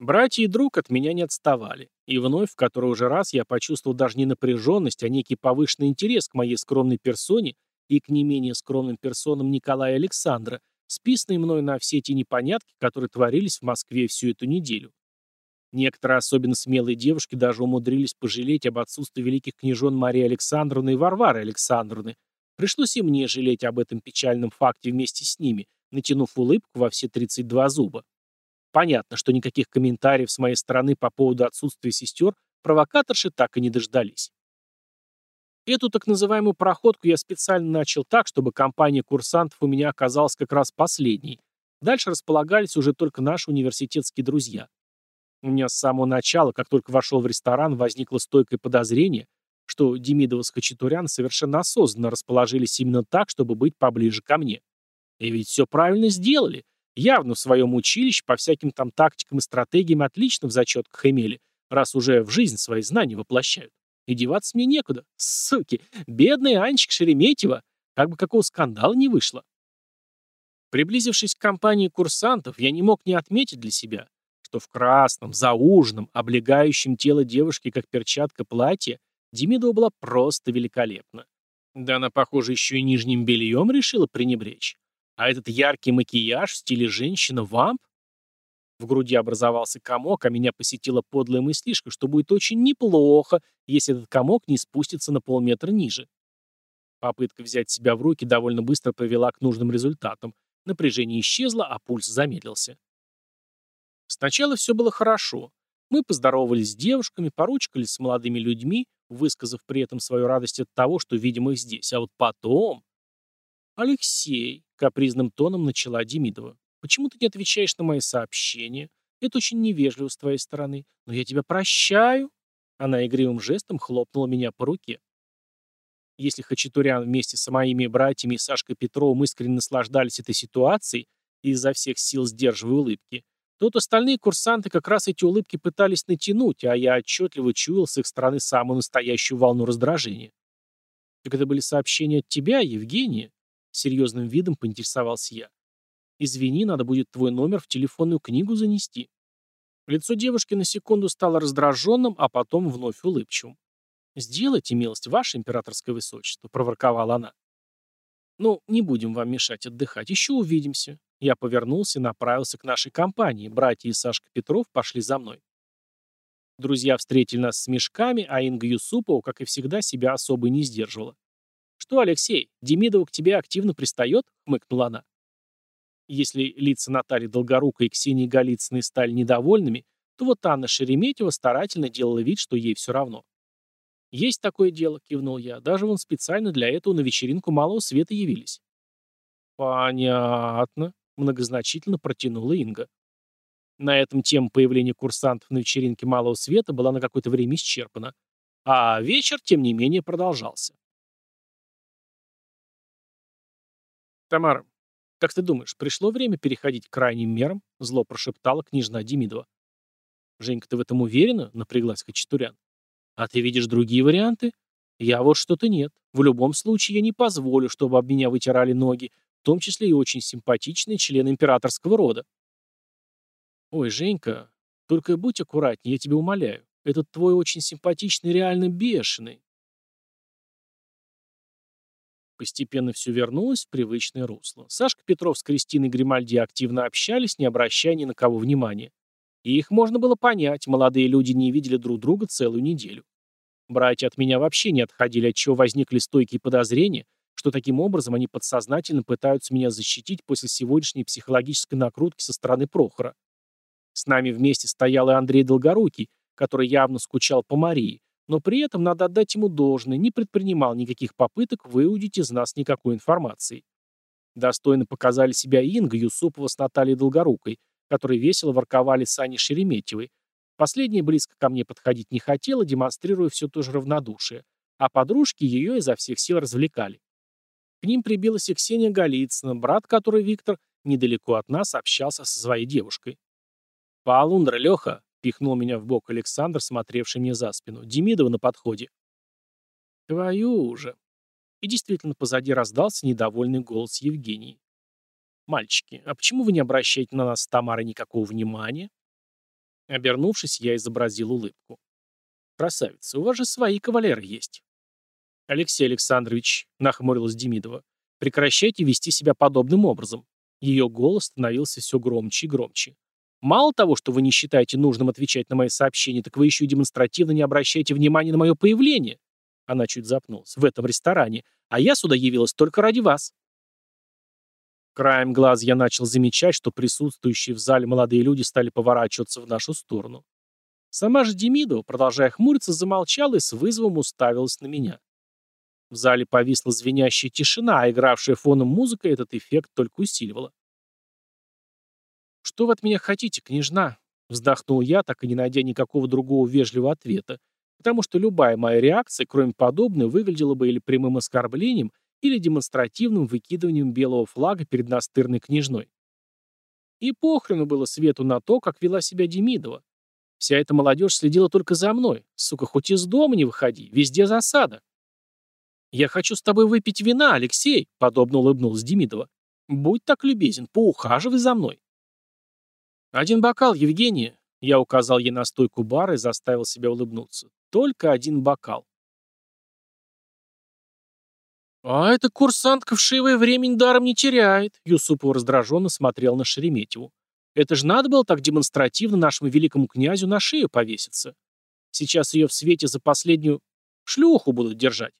Братья и друг от меня не отставали. И вновь, в который уже раз, я почувствовал даже не напряженность, а некий повышенный интерес к моей скромной персоне и к не менее скромным персонам Николая Александра, списанные мной на все эти непонятки, которые творились в Москве всю эту неделю. Некоторые особенно смелые девушки даже умудрились пожалеть об отсутствии великих княжон Марии Александровны и Варвары Александровны. Пришлось и мне жалеть об этом печальном факте вместе с ними, натянув улыбку во все 32 зуба. Понятно, что никаких комментариев с моей стороны по поводу отсутствия сестер провокаторши так и не дождались. Эту так называемую проходку я специально начал так, чтобы компания курсантов у меня оказалась как раз последней. Дальше располагались уже только наши университетские друзья. У меня с самого начала, как только вошел в ресторан, возникло стойкое подозрение, что Демидова с Хачатурян совершенно осознанно расположились именно так, чтобы быть поближе ко мне. И ведь все правильно сделали. Явно в своем училище по всяким там тактикам и стратегиям отлично в зачетках имели, раз уже в жизнь свои знания воплощают. И деваться мне некуда. Суки, бедная Анечка Шереметьева, как бы какого скандала не вышло. Приблизившись к компании курсантов, я не мог не отметить для себя, что в красном, зауженном, облегающем тело девушки как перчатка платье Демидова была просто великолепна. Да она, похоже, еще и нижним бельем решила пренебречь. А этот яркий макияж в стиле женщина-вамп? В груди образовался комок, а меня посетила подлая мыслишка, что будет очень неплохо, если этот комок не спустится на полметра ниже. Попытка взять себя в руки довольно быстро привела к нужным результатам. Напряжение исчезло, а пульс замедлился. Сначала все было хорошо. Мы поздоровались с девушками, поручкались с молодыми людьми, высказав при этом свою радость от того, что видим их здесь. А вот потом... «Алексей», — капризным тоном начала Демидова, — «почему ты не отвечаешь на мои сообщения? Это очень невежливо с твоей стороны. Но я тебя прощаю». Она игривым жестом хлопнула меня по руке. Если Хачатурян вместе с моими братьями и Сашкой Петровым искренне наслаждались этой ситуацией и изо всех сил сдерживая улыбки, то вот остальные курсанты как раз эти улыбки пытались натянуть, а я отчетливо чуял с их стороны самую настоящую волну раздражения. «Так это были сообщения от тебя, Евгения?» Серьезным видом поинтересовался я. «Извини, надо будет твой номер в телефонную книгу занести». Лицо девушки на секунду стало раздраженным, а потом вновь улыбчивым. «Сделайте милость, ваше императорское высочество», — проворковала она. «Ну, не будем вам мешать отдыхать, еще увидимся». Я повернулся и направился к нашей компании. Братья и Сашка Петров пошли за мной. Друзья встретили нас с мешками, а Инга Юсупова, как и всегда, себя особо не сдерживала. «Что, Алексей, Демидова к тебе активно пристает?» — хмыкнула она. Если лица Натальи Долгорукой и Ксении Голицыной стали недовольными, то вот Анна Шереметьева старательно делала вид, что ей все равно. «Есть такое дело», — кивнул я. «Даже вон специально для этого на вечеринку малого света явились». «Понятно», — многозначительно протянула Инга. На этом тема появления курсантов на вечеринке малого света была на какое-то время исчерпана. А вечер, тем не менее, продолжался. «Тамара, как ты думаешь, пришло время переходить к крайним мерам?» — зло прошептала княжна Демидова. «Женька, ты в этом уверена?» — напряглась Хачатурян. А ты видишь другие варианты? Я вот что-то нет. В любом случае я не позволю, чтобы об меня вытирали ноги, в том числе и очень симпатичные члены императорского рода. Ой, Женька, только будь аккуратнее, я тебя умоляю. Этот твой очень симпатичный реально бешеный. Постепенно все вернулось в привычное русло. Сашка Петров с Кристиной Гримальди активно общались, не обращая ни на кого внимания. И их можно было понять, молодые люди не видели друг друга целую неделю. Братья от меня вообще не отходили, отчего возникли стойкие подозрения, что таким образом они подсознательно пытаются меня защитить после сегодняшней психологической накрутки со стороны Прохора. С нами вместе стоял и Андрей Долгорукий, который явно скучал по Марии, но при этом, надо отдать ему должное, не предпринимал никаких попыток выудить из нас никакой информации. Достойно показали себя Инга Юсупова с Натальей Долгорукой, которые весело ворковали с Аней Шереметьевой. Последняя близко ко мне подходить не хотела, демонстрируя все то же равнодушие, а подружки ее изо всех сил развлекали. К ним прибилась и Ксения Голицына, брат который Виктор недалеко от нас общался со своей девушкой. «Полундра, Леха!» — пихнул меня в бок Александр, смотревший мне за спину. «Демидова на подходе». «Твою же!» И действительно позади раздался недовольный голос Евгении. «Мальчики, а почему вы не обращаете на нас с Тамарой никакого внимания?» Обернувшись, я изобразил улыбку. «Красавица, у вас же свои кавалеры есть». «Алексей Александрович», — нахмурилась Демидова, — «прекращайте вести себя подобным образом». Ее голос становился все громче и громче. «Мало того, что вы не считаете нужным отвечать на мои сообщения, так вы еще и демонстративно не обращаете внимания на мое появление». Она чуть запнулась. «В этом ресторане. А я сюда явилась только ради вас». Краем глаз я начал замечать, что присутствующие в зале молодые люди стали поворачиваться в нашу сторону. Сама же Демидова, продолжая хмуриться, замолчала и с вызовом уставилась на меня. В зале повисла звенящая тишина, а игравшая фоном музыка этот эффект только усиливала. «Что вы от меня хотите, княжна?» Вздохнул я, так и не найдя никакого другого вежливого ответа, потому что любая моя реакция, кроме подобной, выглядела бы или прямым оскорблением, или демонстративным выкидыванием белого флага перед настырной княжной. И похрену было Свету на то, как вела себя Демидова. Вся эта молодежь следила только за мной. Сука, хоть из дома не выходи, везде засада. «Я хочу с тобой выпить вина, Алексей», — подобно улыбнулась Демидова. «Будь так любезен, поухаживай за мной». «Один бокал, Евгения», — я указал ей на стойку бара и заставил себя улыбнуться. «Только один бокал». «А эта курсантка вшивое времени даром не теряет», — Юсупов раздраженно смотрел на Шереметьеву. Это же надо было так демонстративно нашему великому князю на шею повеситься. Сейчас ее в свете за последнюю шлюху будут держать.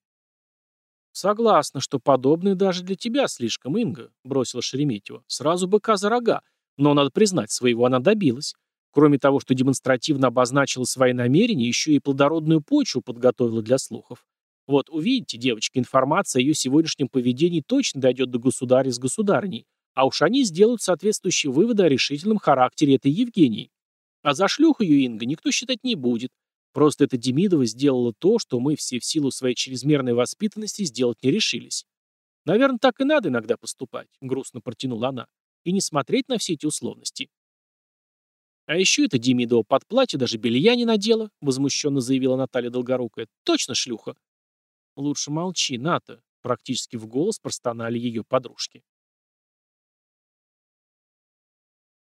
Согласна, что подобное даже для тебя слишком, Инга, бросила Шереметьева. Сразу быка за рога. Но, надо признать, своего она добилась. Кроме того, что демонстративно обозначила свои намерения, еще и плодородную почву подготовила для слухов. Вот увидите, девочки, информация о ее сегодняшнем поведении точно дойдет до государя с государней, а уж они сделают соответствующие выводы о решительном характере этой Евгении. А за шлюху ее Инга никто считать не будет. Просто эта Демидова сделала то, что мы все в силу своей чрезмерной воспитанности сделать не решились. Наверное, так и надо иногда поступать, грустно протянула она, и не смотреть на все эти условности. А еще эта Демидова под платье даже белья не надела, возмущенно заявила Наталья Долгорукая. Точно шлюха. Лучше молчи, Ната, практически в голос простонали ее подружки.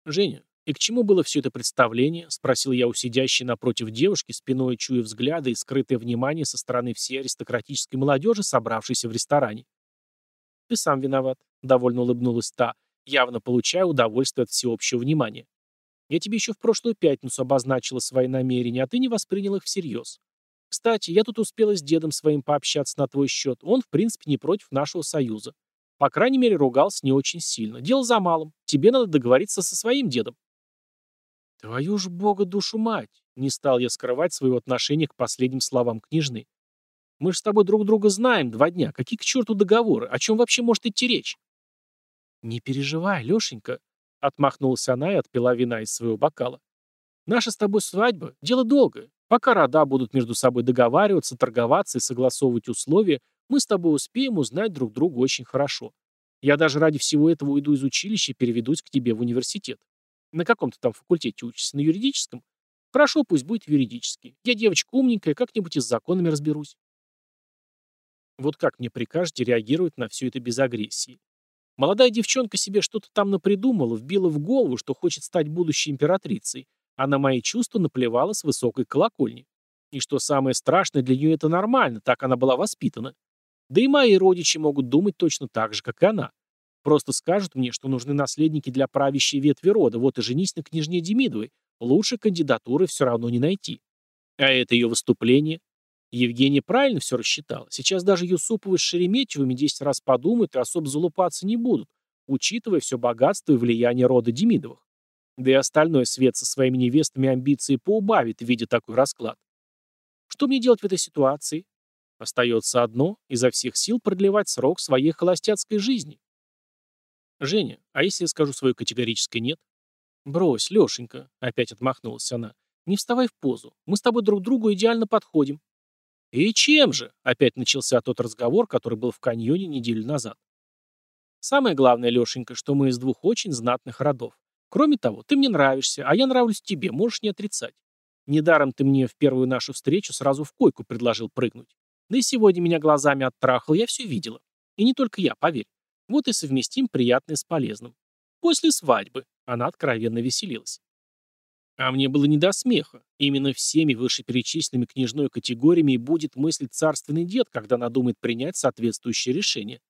Женя, «И к чему было все это представление?» — спросил я у сидящей напротив девушки, спиной чуя взгляды и скрытое внимание со стороны всей аристократической молодежи, собравшейся в ресторане. «Ты сам виноват», — довольно улыбнулась та, явно получая удовольствие от всеобщего внимания. «Я тебе еще в прошлую пятницу обозначила свои намерения, а ты не воспринял их всерьез. Кстати, я тут успела с дедом своим пообщаться на твой счет. Он, в принципе, не против нашего союза. По крайней мере, ругался не очень сильно. Дело за малым. Тебе надо договориться со своим дедом». «Твою ж бога душу мать!» Не стал я скрывать своего отношения к последним словам княжны. «Мы же с тобой друг друга знаем два дня. Какие к черту договоры? О чем вообще может идти речь?» «Не переживай, Лешенька», — отмахнулась она и отпила вина из своего бокала. «Наша с тобой свадьба — дело долгое. Пока рода будут между собой договариваться, торговаться и согласовывать условия, мы с тобой успеем узнать друг друга очень хорошо. Я даже ради всего этого уйду из училища и переведусь к тебе в университет. На каком то там факультете учишься? На юридическом? Хорошо, пусть будет юридический. Я девочка умненькая, как-нибудь и с законами разберусь. Вот как мне прикажете реагировать на все это без агрессии? Молодая девчонка себе что-то там напридумала, вбила в голову, что хочет стать будущей императрицей, а на мои чувства наплевала с высокой колокольни. И что самое страшное, для нее это нормально, так она была воспитана. Да и мои родичи могут думать точно так же, как и она. Просто скажут мне, что нужны наследники для правящей ветви рода, вот и женись на княжне Демидовой. Лучше кандидатуры все равно не найти. А это ее выступление. Евгения правильно все рассчитала. Сейчас даже Юсуповы с Шереметьевыми десять раз подумают и особо залупаться не будут, учитывая все богатство и влияние рода Демидовых. Да и остальной свет со своими невестами амбиции поубавит, видя такой расклад. Что мне делать в этой ситуации? Остается одно – изо всех сил продлевать срок своей холостяцкой жизни. «Женя, а если я скажу свое категорическое «нет»?» «Брось, Лешенька», — опять отмахнулась она. «Не вставай в позу. Мы с тобой друг другу идеально подходим». «И чем же?» — опять начался тот разговор, который был в каньоне неделю назад. «Самое главное, Лешенька, что мы из двух очень знатных родов. Кроме того, ты мне нравишься, а я нравлюсь тебе, можешь не отрицать. Недаром ты мне в первую нашу встречу сразу в койку предложил прыгнуть. Да и сегодня меня глазами оттрахал, я все видела. И не только я, поверь. Вот и совместим приятное с полезным. После свадьбы она откровенно веселилась. А мне было не до смеха. Именно всеми вышеперечисленными княжной категориями и будет мыслить царственный дед, когда надумает принять соответствующее решение.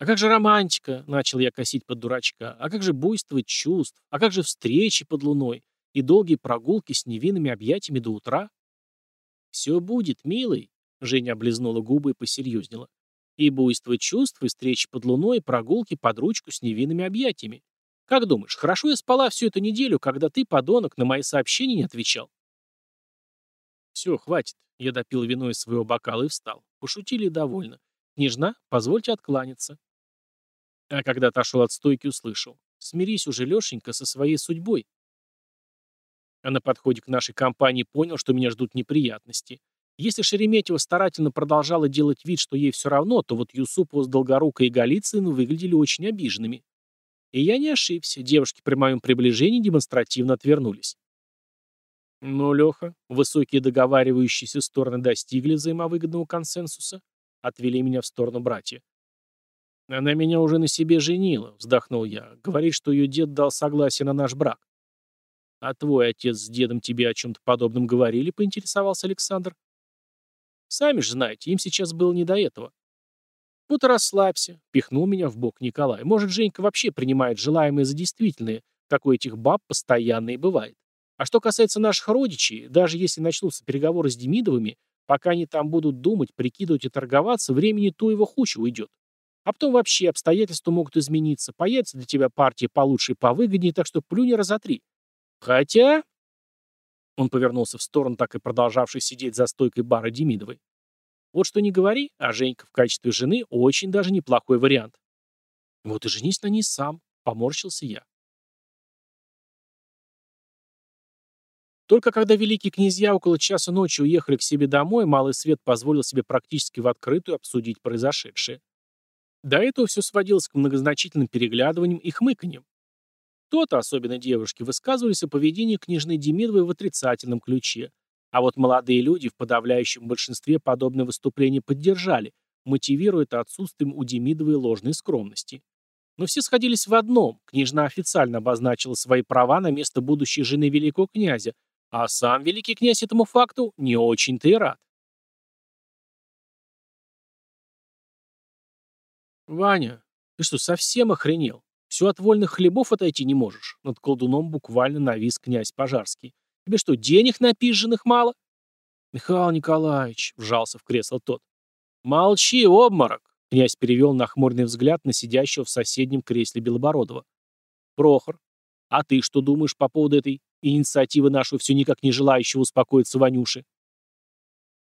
А как же романтика, начал я косить под дурачка, а как же буйство чувств, а как же встречи под луной и долгие прогулки с невинными объятиями до утра? Все будет, милый, Женя облизнула губы и посерьезнела. И буйство чувств, и встречи под луной, и прогулки под ручку с невинными объятиями. Как думаешь, хорошо я спала всю эту неделю, когда ты, подонок, на мои сообщения не отвечал? Все, хватит. Я допил вино из своего бокала и встал. Пошутили довольно. Княжна, позвольте откланяться. А когда отошел от стойки, услышал. Смирись уже, Лешенька, со своей судьбой. А на подходе к нашей компании понял, что меня ждут неприятности. Если Шереметьева старательно продолжала делать вид, что ей все равно, то вот Юсупова с Долгорукой и Голицыным выглядели очень обиженными. И я не ошибся, девушки при моем приближении демонстративно отвернулись. Ну, Леха, высокие договаривающиеся стороны достигли взаимовыгодного консенсуса, отвели меня в сторону братья. Она меня уже на себе женила, вздохнул я. Говорит, что ее дед дал согласие на наш брак. А твой отец с дедом тебе о чем-то подобном говорили, поинтересовался Александр. Сами же знаете, им сейчас было не до этого. И расслабься, пихнул меня в бок Николай. Может, Женька вообще принимает желаемое за действительное, как у этих баб постоянно и бывает. А что касается наших родичей, даже если начнутся переговоры с Демидовыми, пока они там будут думать, прикидывать и торговаться, времени то его хуча уйдет. А потом вообще обстоятельства могут измениться, появится для тебя партия получше и повыгоднее, так что плюнь раза три. Хотя... Он повернулся в сторону, так и продолжавший сидеть за стойкой бара Демидовой. Вот что не говори, а Женька в качестве жены очень даже неплохой вариант. Вот и женись на ней сам, поморщился я. Только когда великие князья около часа ночи уехали к себе домой, Малый Свет позволил себе практически в открытую обсудить произошедшее. До этого все сводилось к многозначительным переглядываниям и хмыканьям. Кто-то, особенно девушки, высказывались о поведении княжны Демидовой в отрицательном ключе, а вот молодые люди в подавляющем большинстве подобное выступление поддержали, мотивируя это отсутствием у Демидовой ложной скромности. Но все сходились в одном, княжна официально обозначила свои права на место будущей жены великого князя, а сам великий князь этому факту не очень-то и рад. «Ваня, ты что, совсем охренел? Все от вольных хлебов отойти не можешь?» Над колдуном буквально навис князь Пожарский. «Тебе что, денег напиженных мало?» «Михаил Николаевич», — вжался в кресло тот. «Молчи, обморок!» — князь перевел нахмурный взгляд на сидящего в соседнем кресле Белобородова. «Прохор, а ты что думаешь по поводу этой инициативы нашего все никак не желающего успокоиться Ванюши.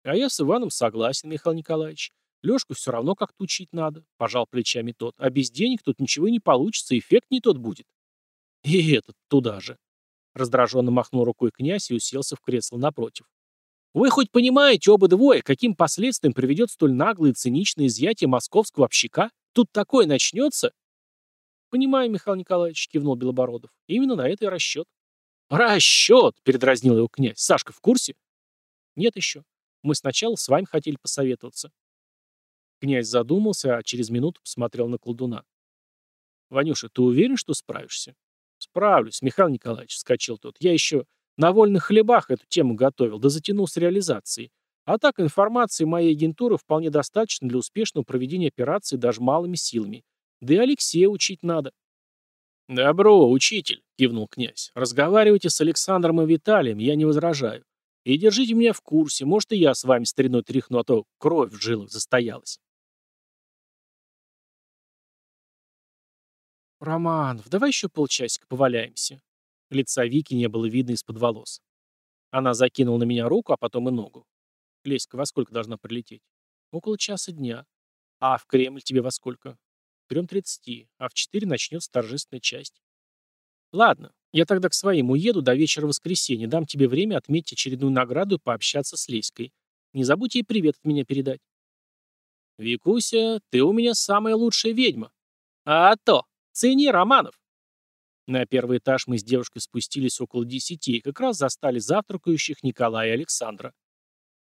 А я с Иваном согласен, Михаил Николаевич. Лешку все равно как-то учить надо, пожал плечами тот. А без денег тут ничего не получится, эффект не тот будет. И этот туда же. Раздраженно махнул рукой князь и уселся в кресло напротив. Вы хоть понимаете оба двое, каким последствиям приведет столь наглое и циничное изъятие московского общака? Тут такое начнется? Понимаю, Михаил Николаевич, кивнул Белобородов. Именно на это и расчет. «Расчет!» — передразнил его князь. «Сашка в курсе?» «Нет еще. Мы сначала с вами хотели посоветоваться». Князь задумался, а через минуту посмотрел на колдуна. «Ванюша, ты уверен, что справишься?» «Справлюсь, Михаил Николаевич», — вскочил тот. «Я еще на вольных хлебах эту тему готовил, да затянул с реализацией. А так информации моей агентуры вполне достаточно для успешного проведения операции даже малыми силами. Да и Алексея учить надо». «Добро, учитель», — кивнул князь. «Разговаривайте с Александром и Виталием, я не возражаю. И держите меня в курсе, может, и я с вами стариной тряхну, а то кровь в жилах застоялась». «Романов, давай еще полчасика поваляемся». Лица Вики не было видно из-под волос. Она закинула на меня руку, а потом и ногу. «Леська, во сколько должна прилететь?» «Около часа дня». «А в Кремль тебе во сколько?» трем тридцати, а в четыре начнется торжественная часть. Ладно, я тогда к своим уеду до вечера воскресенья, дам тебе время отметить очередную награду и пообщаться с Леськой. Не забудь ей привет от меня передать. Викуся, ты у меня самая лучшая ведьма. А то, цени Романов. На первый этаж мы с девушкой спустились около десяти и как раз застали завтракающих Николая и Александра.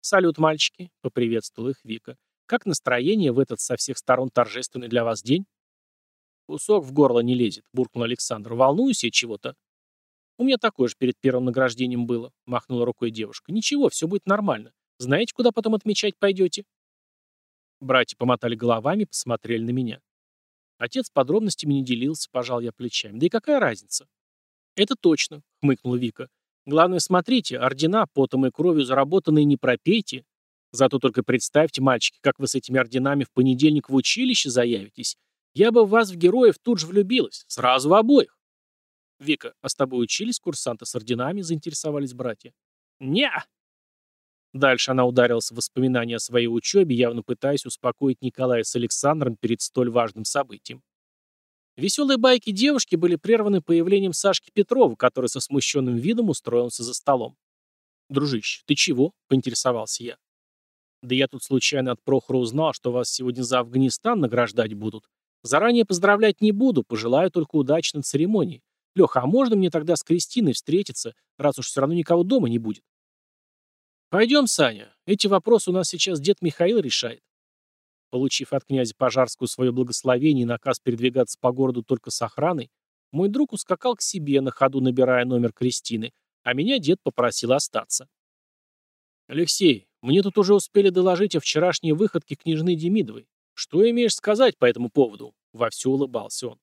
«Салют, мальчики», — поприветствовал их Вика. Как настроение в этот со всех сторон торжественный для вас день? Кусок в горло не лезет, буркнул Александр. Волнуюсь я чего-то. У меня такое же перед первым награждением было, махнула рукой девушка. Ничего, все будет нормально. Знаете, куда потом отмечать пойдете? Братья помотали головами, посмотрели на меня. Отец подробностями не делился, пожал я плечами. Да и какая разница? Это точно, хмыкнула Вика. Главное, смотрите, ордена, потом и кровью заработанные не пропейте, Зато только представьте, мальчики, как вы с этими орденами в понедельник в училище заявитесь. Я бы в вас, в героев, тут же влюбилась. Сразу в обоих. Вика, а с тобой учились курсанты с орденами, заинтересовались братья? не Дальше она ударилась в воспоминания о своей учебе, явно пытаясь успокоить Николая с Александром перед столь важным событием. Веселые байки девушки были прерваны появлением Сашки Петрова, который со смущенным видом устроился за столом. «Дружище, ты чего?» — поинтересовался я. Да я тут случайно от Прохора узнал, что вас сегодня за Афганистан награждать будут. Заранее поздравлять не буду, пожелаю только удачной церемонии. Леха, а можно мне тогда с Кристиной встретиться, раз уж все равно никого дома не будет? Пойдем, Саня. Эти вопросы у нас сейчас дед Михаил решает. Получив от князя Пожарского свое благословение и наказ передвигаться по городу только с охраной, мой друг ускакал к себе, на ходу набирая номер Кристины, а меня дед попросил остаться. «Алексей, мне тут уже успели доложить о вчерашней выходке княжны Демидовой. Что имеешь сказать по этому поводу?» Вовсю улыбался он.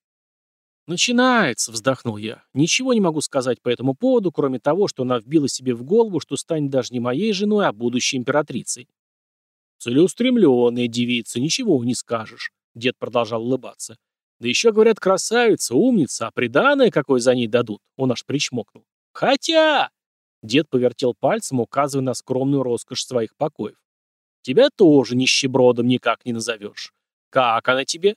«Начинается», — вздохнул я. «Ничего не могу сказать по этому поводу, кроме того, что она вбила себе в голову, что станет даже не моей женой, а будущей императрицей». «Целеустремленная девица, ничего не скажешь», — дед продолжал улыбаться. «Да еще, говорят, красавица, умница, а приданое какое за ней дадут?» Он аж причмокнул. «Хотя...» — дед повертел пальцем, указывая на скромную роскошь своих покоев. «Тебя тоже нищебродом никак не назовешь. Как она тебе?»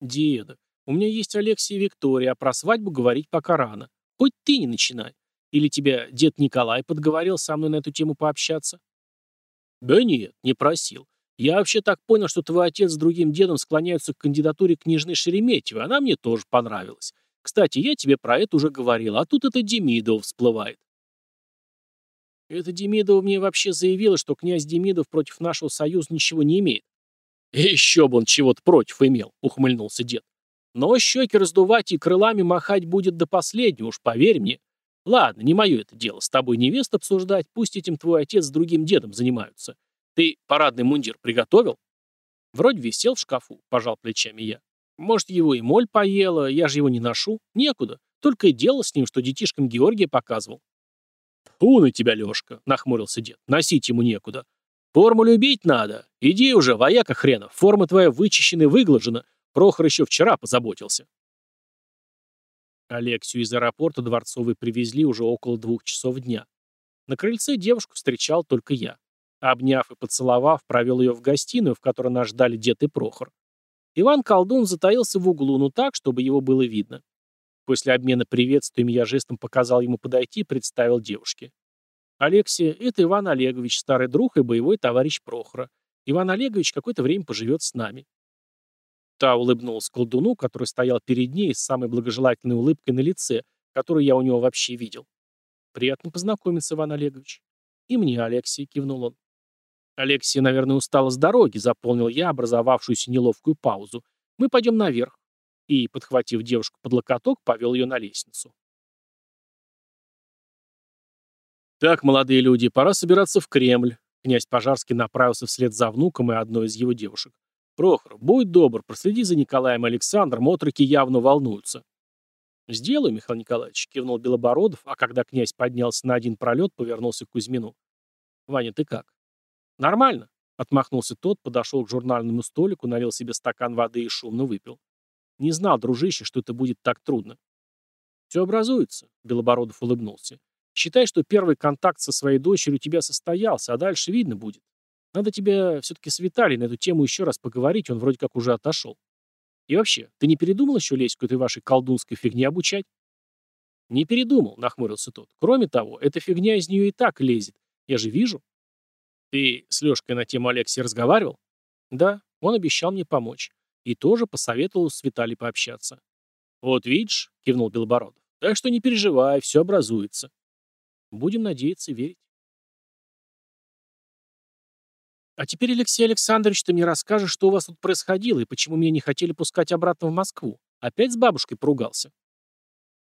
«Деда, у меня есть Алексия и Виктория, а про свадьбу говорить пока рано. Хоть ты не начинай. Или тебя дед Николай подговорил со мной на эту тему пообщаться? Да нет, не просил. Я вообще так понял, что твой отец с другим дедом склоняются к кандидатуре княжны Шереметьевой. Она мне тоже понравилась. Кстати, я тебе про это уже говорил, а тут это Демидов всплывает. Это Демидов мне вообще заявила, что князь Демидов против нашего союза ничего не имеет. Еще бы он чего-то против имел, ухмыльнулся дед. Но щеки раздувать и крылами махать будет до последнего, уж поверь мне. Ладно, не мое это дело, с тобой невест обсуждать, пусть этим твой отец с другим дедом занимаются. Ты парадный мундир приготовил? Вроде висел в шкафу, пожал плечами я. Может, его и моль поела, я же его не ношу. Некуда. Только и дело с ним, что детишкам Георгия показывал. «Фу на тебя, Лешка!» — нахмурился дед. «Носить ему некуда. Форму любить надо. Иди уже, вояка хрена. Форма твоя вычищена и выглажена. Прохор еще вчера позаботился. Алексию из аэропорта Дворцовой привезли уже около двух часов дня. На крыльце девушку встречал только я. Обняв и поцеловав, провел ее в гостиную, в которой нас ждали дед и Прохор. Иван Колдун затаился в углу, ну так, чтобы его было видно. После обмена приветствиями я жестом показал ему подойти и представил девушке. «Алексия, это Иван Олегович, старый друг и боевой товарищ Прохора. Иван Олегович какое-то время поживет с нами. Та улыбнулась колдуну, который стоял перед ней с самой благожелательной улыбкой на лице, которую я у него вообще видел. «Приятно познакомиться, Иван Олегович». «И мне, Алексей», — кивнул он. Алексей, наверное, устала с дороги, заполнил я образовавшуюся неловкую паузу. «Мы пойдем наверх». И, подхватив девушку под локоток, повел ее на лестницу. «Так, молодые люди, пора собираться в Кремль». Князь Пожарский направился вслед за внуком и одной из его девушек. «Прохор, будь добр, проследи за Николаем Александром, отроки явно волнуются». «Сделаю, Михаил Николаевич», — кивнул Белобородов, а когда князь поднялся на один пролет, повернулся к Кузьмину. «Ваня, ты как?» «Нормально», — отмахнулся тот, подошел к журнальному столику, налил себе стакан воды и шумно выпил. «Не знал, дружище, что это будет так трудно». «Все образуется», — Белобородов улыбнулся. «Считай, что первый контакт со своей дочерью у тебя состоялся, а дальше видно будет. Надо тебе все-таки с Виталием на эту тему еще раз поговорить, он вроде как уже отошел. И вообще, ты не передумал еще лезть к этой вашей колдунской фигне обучать? Не передумал, нахмурился тот. Кроме того, эта фигня из нее и так лезет. Я же вижу. Ты с Лешкой на тему Алексея разговаривал? Да, он обещал мне помочь. И тоже посоветовал с Виталий пообщаться. Вот видишь, кивнул Белобородов. Так что не переживай, все образуется. Будем надеяться и верить. А теперь, Алексей Александрович, ты мне расскажешь, что у вас тут происходило и почему меня не хотели пускать обратно в Москву. Опять с бабушкой поругался?»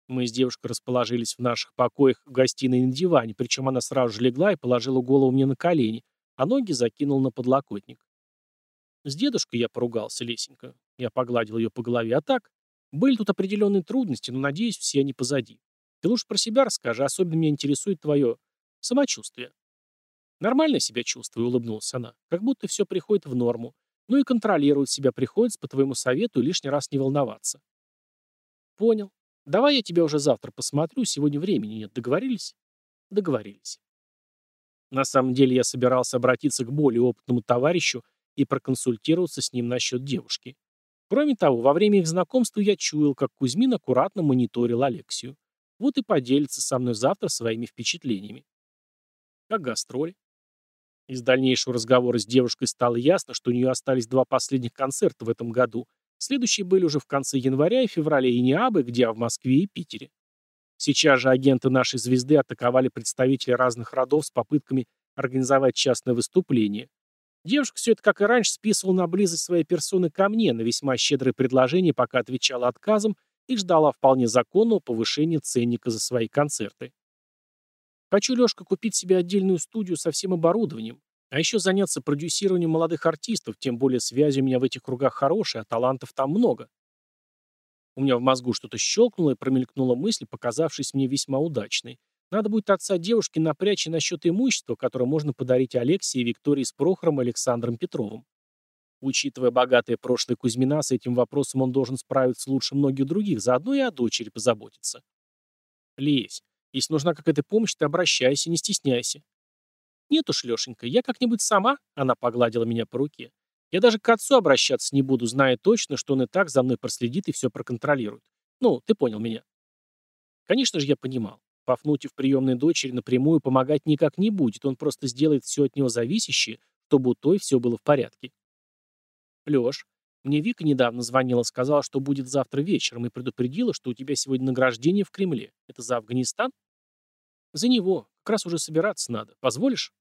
Мы с девушкой расположились в наших покоях в гостиной на диване, причем она сразу же легла и положила голову мне на колени, а ноги закинула на подлокотник. С дедушкой я поругался, Лесенька. Я погладил ее по голове. А так, были тут определенные трудности, но, надеюсь, все они позади. Ты лучше про себя расскажи, особенно меня интересует твое самочувствие. «Нормально себя чувствую», — улыбнулась она. «Как будто все приходит в норму. Ну и контролировать себя приходится по твоему совету и лишний раз не волноваться». «Понял. Давай я тебя уже завтра посмотрю, сегодня времени нет. Договорились?» «Договорились». На самом деле я собирался обратиться к более опытному товарищу и проконсультироваться с ним насчет девушки. Кроме того, во время их знакомства я чуял, как Кузьмин аккуратно мониторил Алексию. Вот и поделится со мной завтра своими впечатлениями. Как гастроли? Из дальнейшего разговора с девушкой стало ясно, что у нее остались два последних концерта в этом году. Следующие были уже в конце января и февраля и не абы, где, а в Москве и Питере. Сейчас же агенты нашей звезды атаковали представителей разных родов с попытками организовать частное выступление. Девушка все это, как и раньше, списывала на близость своей персоны ко мне, на весьма щедрое предложение, пока отвечала отказом и ждала вполне законного повышения ценника за свои концерты. Хочу, Лешка, купить себе отдельную студию со всем оборудованием, а еще заняться продюсированием молодых артистов, тем более связи у меня в этих кругах хорошие, а талантов там много. У меня в мозгу что-то щелкнуло и промелькнула мысль, показавшись мне весьма удачной. Надо будет отца девушки напрячь и насчет имущества, которое можно подарить Алексее и Виктории с Прохором Александром Петровым. Учитывая богатое прошлое Кузьмина, с этим вопросом он должен справиться лучше многих других, заодно и о дочери позаботиться. Лезь. Если нужна какая-то помощь, ты обращайся, не стесняйся. Нет уж, Лешенька, я как-нибудь сама, она погладила меня по руке. Я даже к отцу обращаться не буду, зная точно, что он и так за мной проследит и все проконтролирует. Ну, ты понял меня. Конечно же, я понимал. Пафнутьев приемной дочери напрямую помогать никак не будет, он просто сделает все от него зависящее, чтобы у той все было в порядке. Леш, мне Вика недавно звонила, сказала, что будет завтра вечером и предупредила, что у тебя сегодня награждение в Кремле. Это за Афганистан? За него. Как раз уже собираться надо. Позволишь?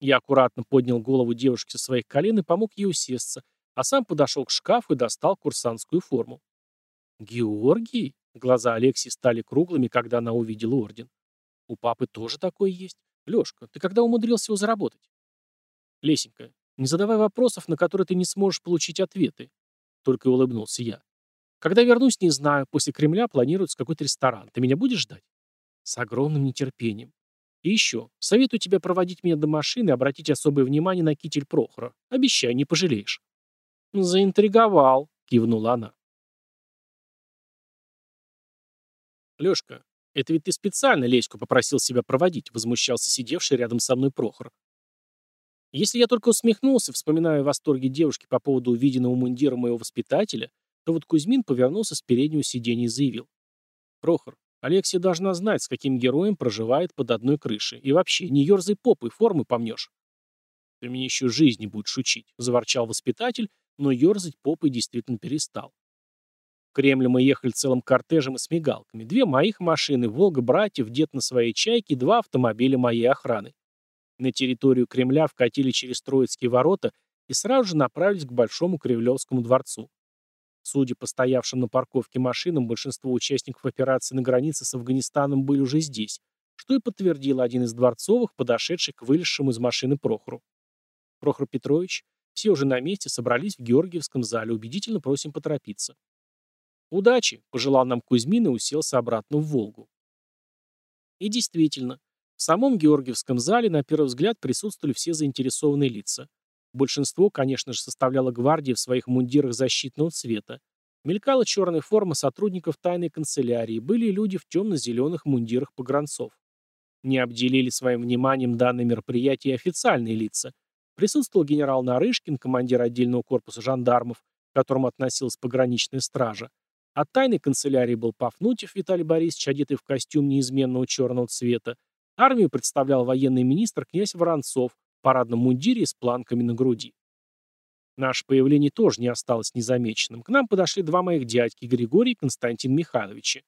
Я аккуратно поднял голову девушки со своих колен и помог ей усесться, а сам подошел к шкафу и достал курсантскую форму. «Георгий?» Глаза Алексии стали круглыми, когда она увидела орден. «У папы тоже такой есть. Лешка, ты когда умудрился его заработать?» «Лесенька, не задавай вопросов, на которые ты не сможешь получить ответы», только улыбнулся я. «Когда вернусь, не знаю. После Кремля планируется какой-то ресторан. Ты меня будешь ждать?» «С огромным нетерпением. И еще, советую тебе проводить меня до машины и обратить особое внимание на китель Прохора. Обещаю, не пожалеешь». «Заинтриговал», — кивнула она. «Лешка, это ведь ты специально Леську попросил себя проводить», — возмущался сидевший рядом со мной Прохор. Если я только усмехнулся, вспоминая восторги девушки по поводу увиденного мундира моего воспитателя, то вот Кузьмин повернулся с переднего сиденья и заявил. «Прохор, Алексия должна знать, с каким героем проживает под одной крышей. И вообще, не ерзай попой, формы помнешь. Ты мне еще жизни будешь учить, заворчал воспитатель, но ерзать попой действительно перестал. В Кремль мы ехали целым кортежем и с мигалками. Две моих машины, Волга братьев, дед на своей чайке, два автомобиля моей охраны. На территорию Кремля вкатили через Троицкие ворота и сразу же направились к Большому Кремлевскому дворцу. Судя по стоявшим на парковке машинам, большинство участников операции на границе с Афганистаном были уже здесь, что и подтвердил один из дворцовых, подошедший к вылезшему из машины Прохору. Прохор Петрович, все уже на месте, собрались в Георгиевском зале, убедительно просим поторопиться. «Удачи!» – пожелал нам Кузьмин и уселся обратно в «Волгу». И действительно, в самом Георгиевском зале на первый взгляд присутствовали все заинтересованные лица. Большинство, конечно же, составляла гвардия в своих мундирах защитного цвета. Мелькала черная форма сотрудников тайной канцелярии, были и люди в темно-зеленых мундирах погранцов. Не обделили своим вниманием данное мероприятие официальные лица. Присутствовал генерал Нарышкин, командир отдельного корпуса жандармов, к которому относилась пограничная стража. От тайной канцелярии был Пафнутьев Виталий Борисович, одетый в костюм неизменного черного цвета. Армию представлял военный министр князь Воронцов, парадном мундире с планками на груди. Наше появление тоже не осталось незамеченным. К нам подошли два моих дядьки, Григорий и Константин Михайловичи.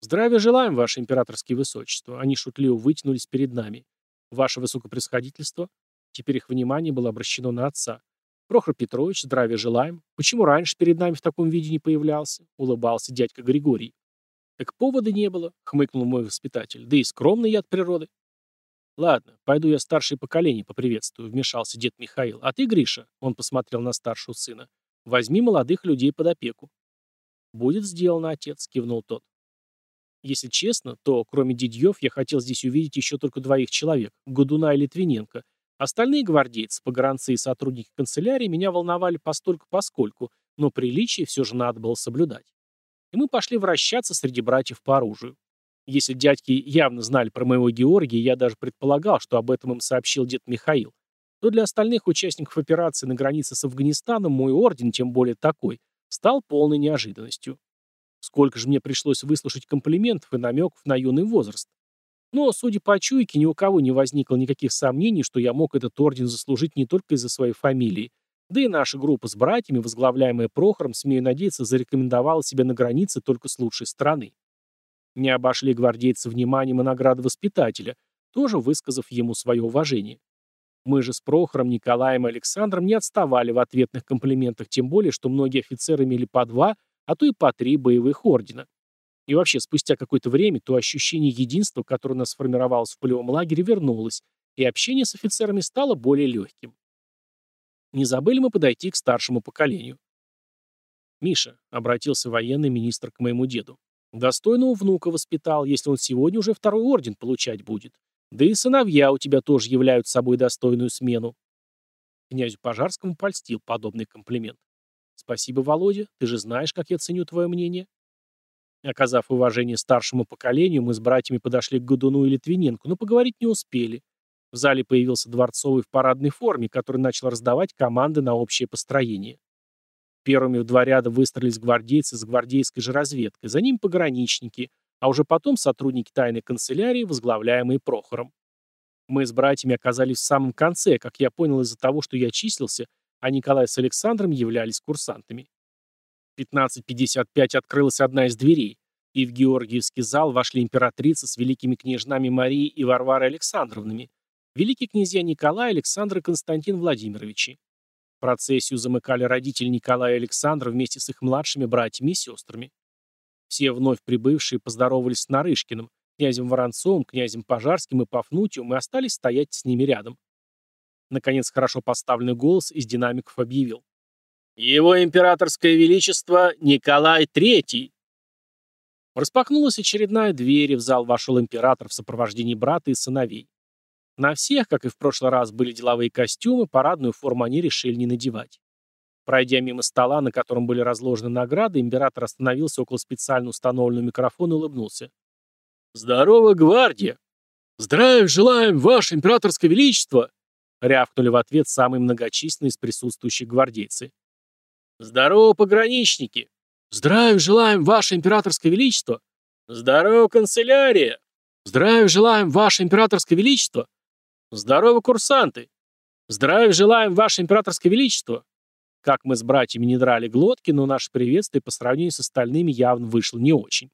«Здравия желаем, ваше императорское высочество!» Они шутливо вытянулись перед нами. «Ваше высокопресходительство?» Теперь их внимание было обращено на отца. «Прохор Петрович, здравия желаем. Почему раньше перед нами в таком виде не появлялся?» Улыбался дядька Григорий. «Так повода не было», — хмыкнул мой воспитатель. «Да и скромный я от природы». «Ладно, пойду я старшее поколение поприветствую», — вмешался дед Михаил. «А ты, Гриша», — он посмотрел на старшего сына, — «возьми молодых людей под опеку». «Будет сделано, отец», — кивнул тот. Если честно, то, кроме Дидьев, я хотел здесь увидеть еще только двоих человек — Годуна и Литвиненко. Остальные гвардейцы, погранцы и сотрудники канцелярии меня волновали постольку-поскольку, но приличие все же надо было соблюдать. И мы пошли вращаться среди братьев по оружию. Если дядьки явно знали про моего Георгия, я даже предполагал, что об этом им сообщил дед Михаил, то для остальных участников операции на границе с Афганистаном мой орден, тем более такой, стал полной неожиданностью. Сколько же мне пришлось выслушать комплиментов и намеков на юный возраст. Но, судя по чуйке, ни у кого не возникло никаких сомнений, что я мог этот орден заслужить не только из-за своей фамилии, да и наша группа с братьями, возглавляемая Прохором, смею надеяться, зарекомендовала себя на границе только с лучшей стороны. Не обошли гвардейцы вниманием и награды воспитателя, тоже высказав ему свое уважение. Мы же с Прохором, Николаем и Александром не отставали в ответных комплиментах, тем более, что многие офицеры имели по два, а то и по три боевых ордена. И вообще, спустя какое-то время, то ощущение единства, которое у нас сформировалось в полевом лагере, вернулось, и общение с офицерами стало более легким. Не забыли мы подойти к старшему поколению. Миша, обратился военный министр к моему деду. Достойного внука воспитал, если он сегодня уже второй орден получать будет. Да и сыновья у тебя тоже являют собой достойную смену. Князю Пожарскому польстил подобный комплимент. Спасибо, Володя, ты же знаешь, как я ценю твое мнение. Оказав уважение старшему поколению, мы с братьями подошли к Годуну и Литвиненку, но поговорить не успели. В зале появился Дворцовый в парадной форме, который начал раздавать команды на общее построение. Первыми в два ряда выстроились гвардейцы с гвардейской же разведкой, за ним пограничники, а уже потом сотрудники тайной канцелярии, возглавляемые Прохором. Мы с братьями оказались в самом конце, как я понял из-за того, что я числился, а Николай с Александром являлись курсантами. В 15.55 открылась одна из дверей, и в Георгиевский зал вошли императрица с великими княжнами Марией и Варварой Александровнами, великие князья Николай, Александр и Константин Владимировичи. Процессию замыкали родители Николая и Александра вместе с их младшими братьями и сестрами. Все вновь прибывшие поздоровались с Нарышкиным, князем Воронцовым, князем Пожарским и Пафнутием и остались стоять с ними рядом. Наконец, хорошо поставленный голос из динамиков объявил. «Его императорское величество Николай Третий!» Распахнулась очередная дверь, и в зал вошел император в сопровождении брата и сыновей. На всех, как и в прошлый раз, были деловые костюмы, парадную форму они решили не надевать. Пройдя мимо стола, на котором были разложены награды, император остановился около специально установленного микрофона и улыбнулся. «Здорово, гвардия!» «Здравия желаем, ваше императорское величество!» рявкнули в ответ самые многочисленные из присутствующих гвардейцы. «Здорово, пограничники!» «Здравия желаем, ваше императорское величество!» «Здорово, канцелярия!» «Здравия желаем, ваше императорское величество!» «Здорово, курсанты!» «Здравия желаем, Ваше Императорское Величество!» Как мы с братьями не драли глотки, но наше приветствие по сравнению с остальными явно вышло не очень.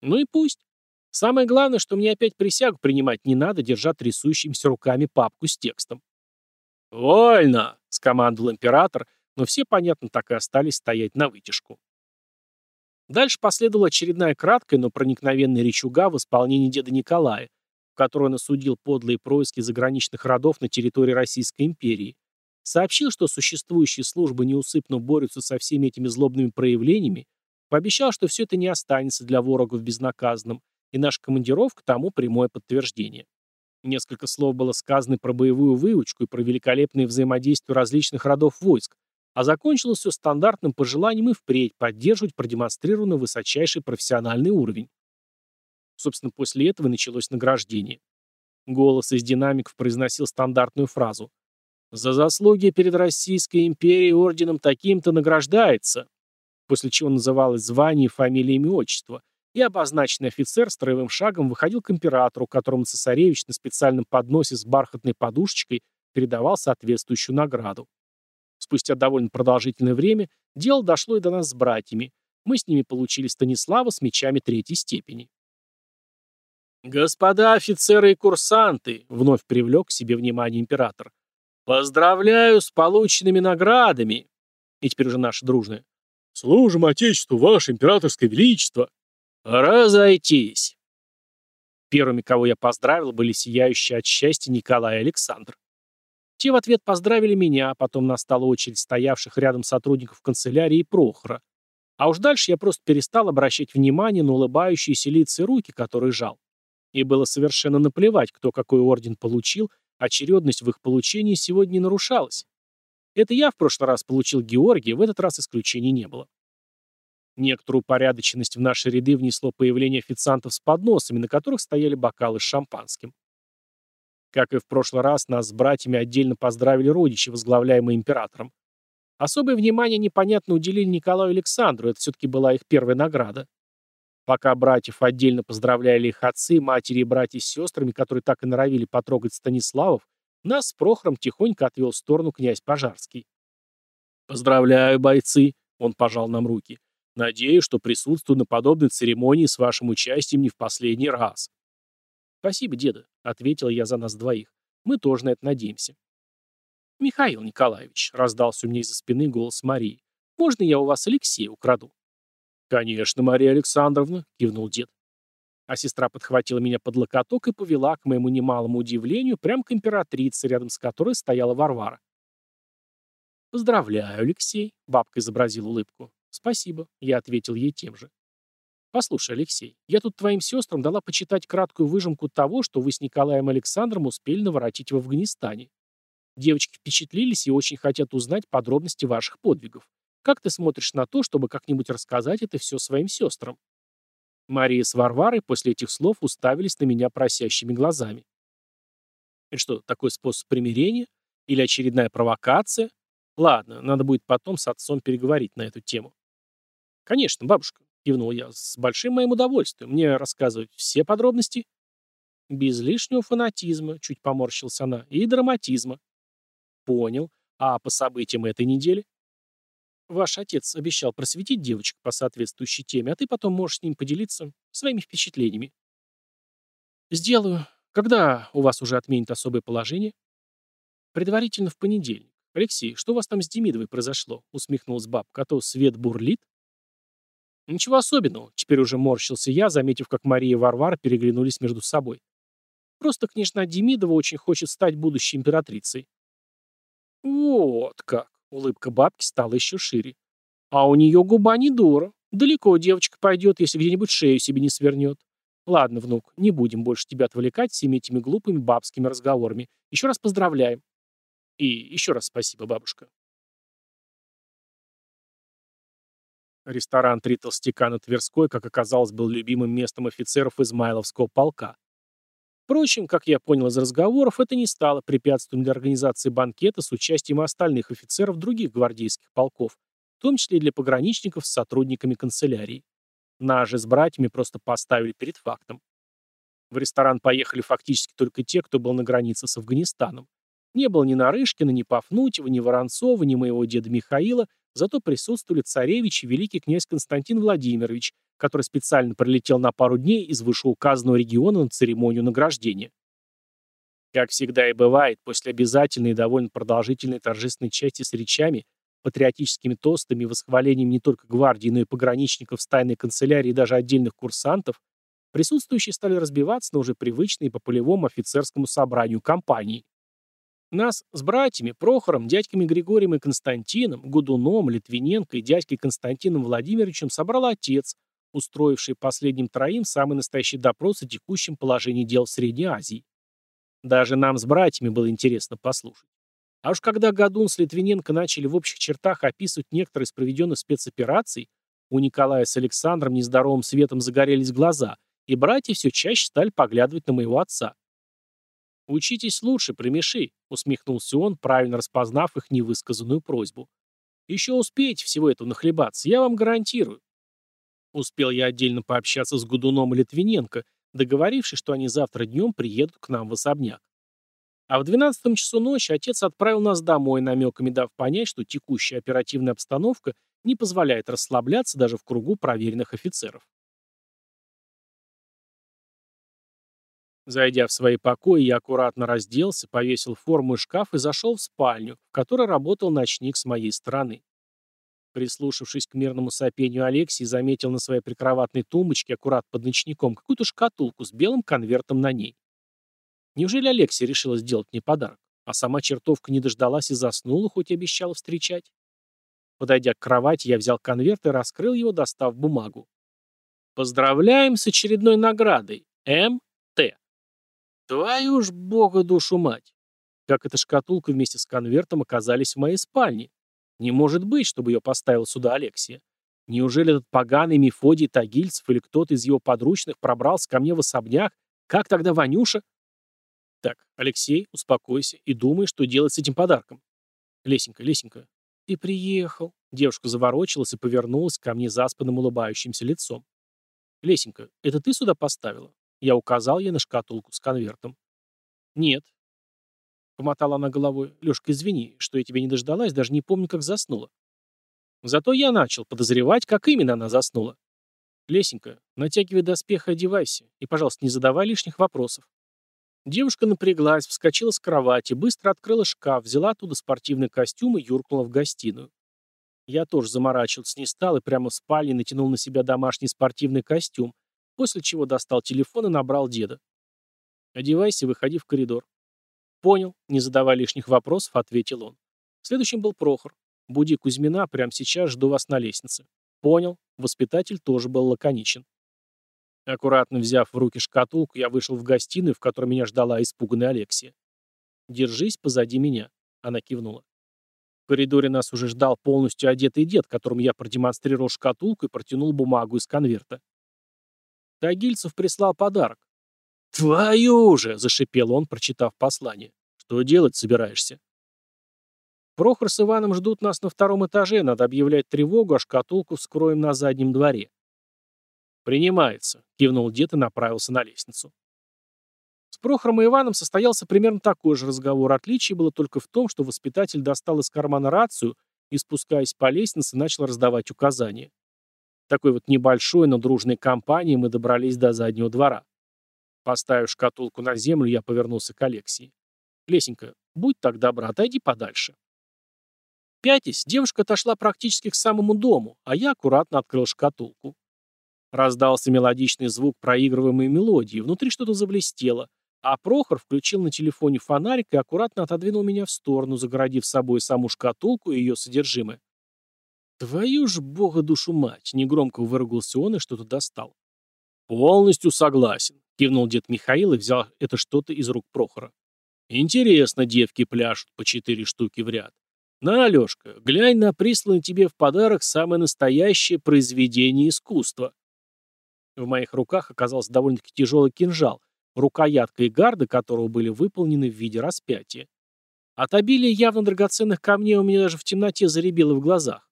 Ну и пусть. Самое главное, что мне опять присягу принимать не надо, держа трясущимися руками папку с текстом. «Вольно!» — скомандовал император, но все, понятно, так и остались стоять на вытяжку. Дальше последовала очередная краткая, но проникновенная речуга в исполнении деда Николая, который он осудил подлые происки заграничных родов на территории Российской империи, сообщил, что существующие службы неусыпно борются со всеми этими злобными проявлениями, пообещал, что все это не останется для ворогов безнаказанным, и наша командировка тому прямое подтверждение. Несколько слов было сказано про боевую выучку и про великолепное взаимодействие различных родов войск, а закончилось все стандартным пожеланием и впредь поддерживать продемонстрированный высочайший профессиональный уровень. Собственно, после этого началось награждение. Голос из динамиков произносил стандартную фразу. «За заслуги перед Российской империей орденом таким-то награждается», после чего называлось звание, фамилия, имя, отчество, и обозначенный офицер строевым шагом выходил к императору, которому цесаревич на специальном подносе с бархатной подушечкой передавал соответствующую награду. Спустя довольно продолжительное время дело дошло и до нас с братьями. Мы с ними получили Станислава с мечами третьей степени. «Господа офицеры и курсанты!» — вновь привлек к себе внимание император. «Поздравляю с полученными наградами!» И теперь уже наше дружное. «Служим Отечеству, Ваше Императорское Величество!» «Разойтись!» Первыми, кого я поздравил, были сияющие от счастья Николай и Александр. Те в ответ поздравили меня, а потом настала очередь стоявших рядом сотрудников канцелярии и Прохора. А уж дальше я просто перестал обращать внимание на улыбающиеся лица и руки, которые жал. И было совершенно наплевать, кто какой орден получил, очередность в их получении сегодня не нарушалась. Это я в прошлый раз получил Георгия, в этот раз исключений не было. Некоторую порядочность в наши ряды внесло появление официантов с подносами, на которых стояли бокалы с шампанским. Как и в прошлый раз, нас с братьями отдельно поздравили родичи, возглавляемые императором. Особое внимание непонятно уделили Николаю Александру, это все-таки была их первая награда. Пока братьев отдельно поздравляли их отцы, матери и братья с сестрами, которые так и норовили потрогать Станиславов, нас с Прохором тихонько отвел в сторону князь Пожарский. «Поздравляю, бойцы!» — он пожал нам руки. «Надеюсь, что присутствую на подобной церемонии с вашим участием не в последний раз». «Спасибо, деда», — ответил я за нас двоих. «Мы тоже на это надеемся». «Михаил Николаевич», — раздался у меня из-за спины голос Марии, — «можно я у вас Алексея украду?» «Конечно, Мария Александровна», — кивнул дед. А сестра подхватила меня под локоток и повела, к моему немалому удивлению, прямо к императрице, рядом с которой стояла Варвара. «Поздравляю, Алексей», — бабка изобразила улыбку. Спасибо, я ответил ей тем же. Послушай, Алексей, я тут твоим сестрам дала почитать краткую выжимку того, что вы с Николаем Александром успели наворотить в Афганистане. Девочки впечатлились и очень хотят узнать подробности ваших подвигов. Как ты смотришь на то, чтобы как-нибудь рассказать это все своим сестрам? Мария с Варварой после этих слов уставились на меня просящими глазами. Это что, такой способ примирения? Или очередная провокация? Ладно, надо будет потом с отцом переговорить на эту тему. Конечно, бабушка, кивнул я, с большим моим удовольствием. Мне рассказывать все подробности? Без лишнего фанатизма, чуть поморщился она, и драматизма. Понял. А по событиям этой недели? Ваш отец обещал просветить девочек по соответствующей теме, а ты потом можешь с ним поделиться своими впечатлениями. Сделаю. Когда у вас уже отменят особое положение? Предварительно в понедельник. Алексей, что у вас там с Демидовой произошло? Усмехнулась бабка. А то свет бурлит. Ничего особенного. Теперь уже морщился я, заметив, как Мария и Варвара переглянулись между собой. Просто княжна Демидова очень хочет стать будущей императрицей. Вот как. Улыбка бабки стала еще шире. А у нее губа не дура. Далеко девочка пойдет, если где-нибудь шею себе не свернет. Ладно, внук, не будем больше тебя отвлекать всеми этими глупыми бабскими разговорами. Еще раз поздравляем. И еще раз спасибо, бабушка. Ресторан «Три толстяка» на Тверской, как оказалось, был любимым местом офицеров Измайловского полка. Впрочем, как я понял из разговоров, это не стало препятствием для организации банкета с участием остальных офицеров других гвардейских полков, в том числе и для пограничников с сотрудниками канцелярии. Нас же с братьями просто поставили перед фактом. В ресторан поехали фактически только те, кто был на границе с Афганистаном. Не было ни Нарышкина, ни Пафнутьева, ни Воронцова, ни моего деда Михаила, зато присутствовали царевич и великий князь Константин Владимирович, который специально прилетел на пару дней из вышеуказанного региона на церемонию награждения. Как всегда и бывает, после обязательной и довольно продолжительной торжественной части с речами, патриотическими тостами и восхвалением не только гвардии, но и пограничников с тайной канцелярии и даже отдельных курсантов, присутствующие стали разбиваться на уже привычные по полевому офицерскому собранию компании. Нас с братьями, Прохором, дядьками Григорием и Константином, Гудуном, Литвиненко и дядькой Константином Владимировичем собрал отец, устроивший последним троим самый настоящий допрос о текущем положении дел в Средней Азии. Даже нам с братьями было интересно послушать. А уж когда Гадун с Литвиненко начали в общих чертах описывать некоторые из проведенных спецопераций, у Николая с Александром нездоровым светом загорелись глаза, и братья все чаще стали поглядывать на моего отца. «Учитесь лучше, примеши», — усмехнулся он, правильно распознав их невысказанную просьбу. «Еще успеете всего этого нахлебаться, я вам гарантирую». Успел я отдельно пообщаться с Гудуном и Литвиненко, договорившись, что они завтра днем приедут к нам в особняк. А в 12 часу ночи отец отправил нас домой, намеками дав понять, что текущая оперативная обстановка не позволяет расслабляться даже в кругу проверенных офицеров. Зайдя в свои покои, я аккуратно разделся, повесил форму и шкаф и зашел в спальню, в которой работал ночник с моей стороны. Прислушавшись к мирному сопению Алексии, заметил на своей прикроватной тумбочке, аккурат под ночником, какую-то шкатулку с белым конвертом на ней. Неужели Алексия решила сделать мне подарок? А сама чертовка не дождалась и заснула, хоть и обещала встречать? Подойдя к кровати, я взял конверт и раскрыл его, достав бумагу. «Поздравляем с очередной наградой. М.Т. Твою ж бога душу мать! Как эта шкатулка вместе с конвертом оказались в моей спальне? Не может быть, чтобы ее поставил сюда Алексия. Неужели этот поганый Мефодий Тагильцев или кто-то из его подручных пробрался ко мне в особняк? Как тогда Ванюша? Так, Алексей, успокойся и думай, что делать с этим подарком. Лесенька, Лесенька, ты приехал. Девушка заворочилась и повернулась ко мне заспанным улыбающимся лицом. Лесенька, это ты сюда поставила? Я указал ей на шкатулку с конвертом. Нет, Помотала она головой. Лешка, извини, что я тебя не дождалась, даже не помню, как заснула. Зато я начал подозревать, как именно она заснула. Лесенька, натягивай доспех и одевайся. И, пожалуйста, не задавай лишних вопросов. Девушка напряглась, вскочила с кровати, быстро открыла шкаф, взяла оттуда спортивный костюм и юркнула в гостиную. Я тоже заморачиваться не стал и прямо в спальне натянул на себя домашний спортивный костюм, после чего достал телефон и набрал деда. «Одевайся, выходи в коридор. «Понял», — не задавая лишних вопросов, ответил он. Следующим был Прохор. «Буди Кузьмина, прямо сейчас жду вас на лестнице». Понял. Воспитатель тоже был лаконичен. Аккуратно взяв в руки шкатулку, я вышел в гостиную, в которой меня ждала испуганная Алексия. «Держись позади меня», — она кивнула. В коридоре нас уже ждал полностью одетый дед, которому я продемонстрировал шкатулку и протянул бумагу из конверта. Тагильцев прислал подарок. «Твою же!» — зашипел он, прочитав послание. «Что делать собираешься?» Прохор с Иваном ждут нас на втором этаже, надо объявлять тревогу, а шкатулку вскроем на заднем дворе. «Принимается», — кивнул дед и направился на лестницу. С Прохором и Иваном состоялся примерно такой же разговор. Отличие было только в том, что воспитатель достал из кармана рацию и, спускаясь по лестнице, начал раздавать указания. Такой вот небольшой, но дружной компанией мы добрались до заднего двора. Поставив шкатулку на землю, я повернулся к Алексии. «Лесенька, будь так добра, отойди подальше». Пятясь, девушка отошла практически к самому дому, а я аккуратно открыл шкатулку. Раздался мелодичный звук проигрываемой мелодии, внутри что-то заблестело, а Прохор включил на телефоне фонарик и аккуратно отодвинул меня в сторону, загородив собой саму шкатулку и ее содержимое. «Твою ж бога душу мать!» — негромко выругался он и что-то достал. «Полностью согласен», — кивнул дед Михаил и взял это что-то из рук Прохора. «Интересно, девки пляшут по четыре штуки в ряд. На, Алешка, глянь на присланное тебе в подарок самое настоящее произведение искусства. В моих руках оказался довольно-таки тяжелый кинжал, рукоятка и гарды которого были выполнены в виде распятия. От обилия явно драгоценных камней у меня даже в темноте заребило в глазах.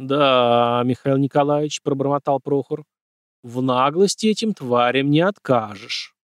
«Да, Михаил Николаевич», — пробормотал Прохор, — «в наглости этим тварям не откажешь».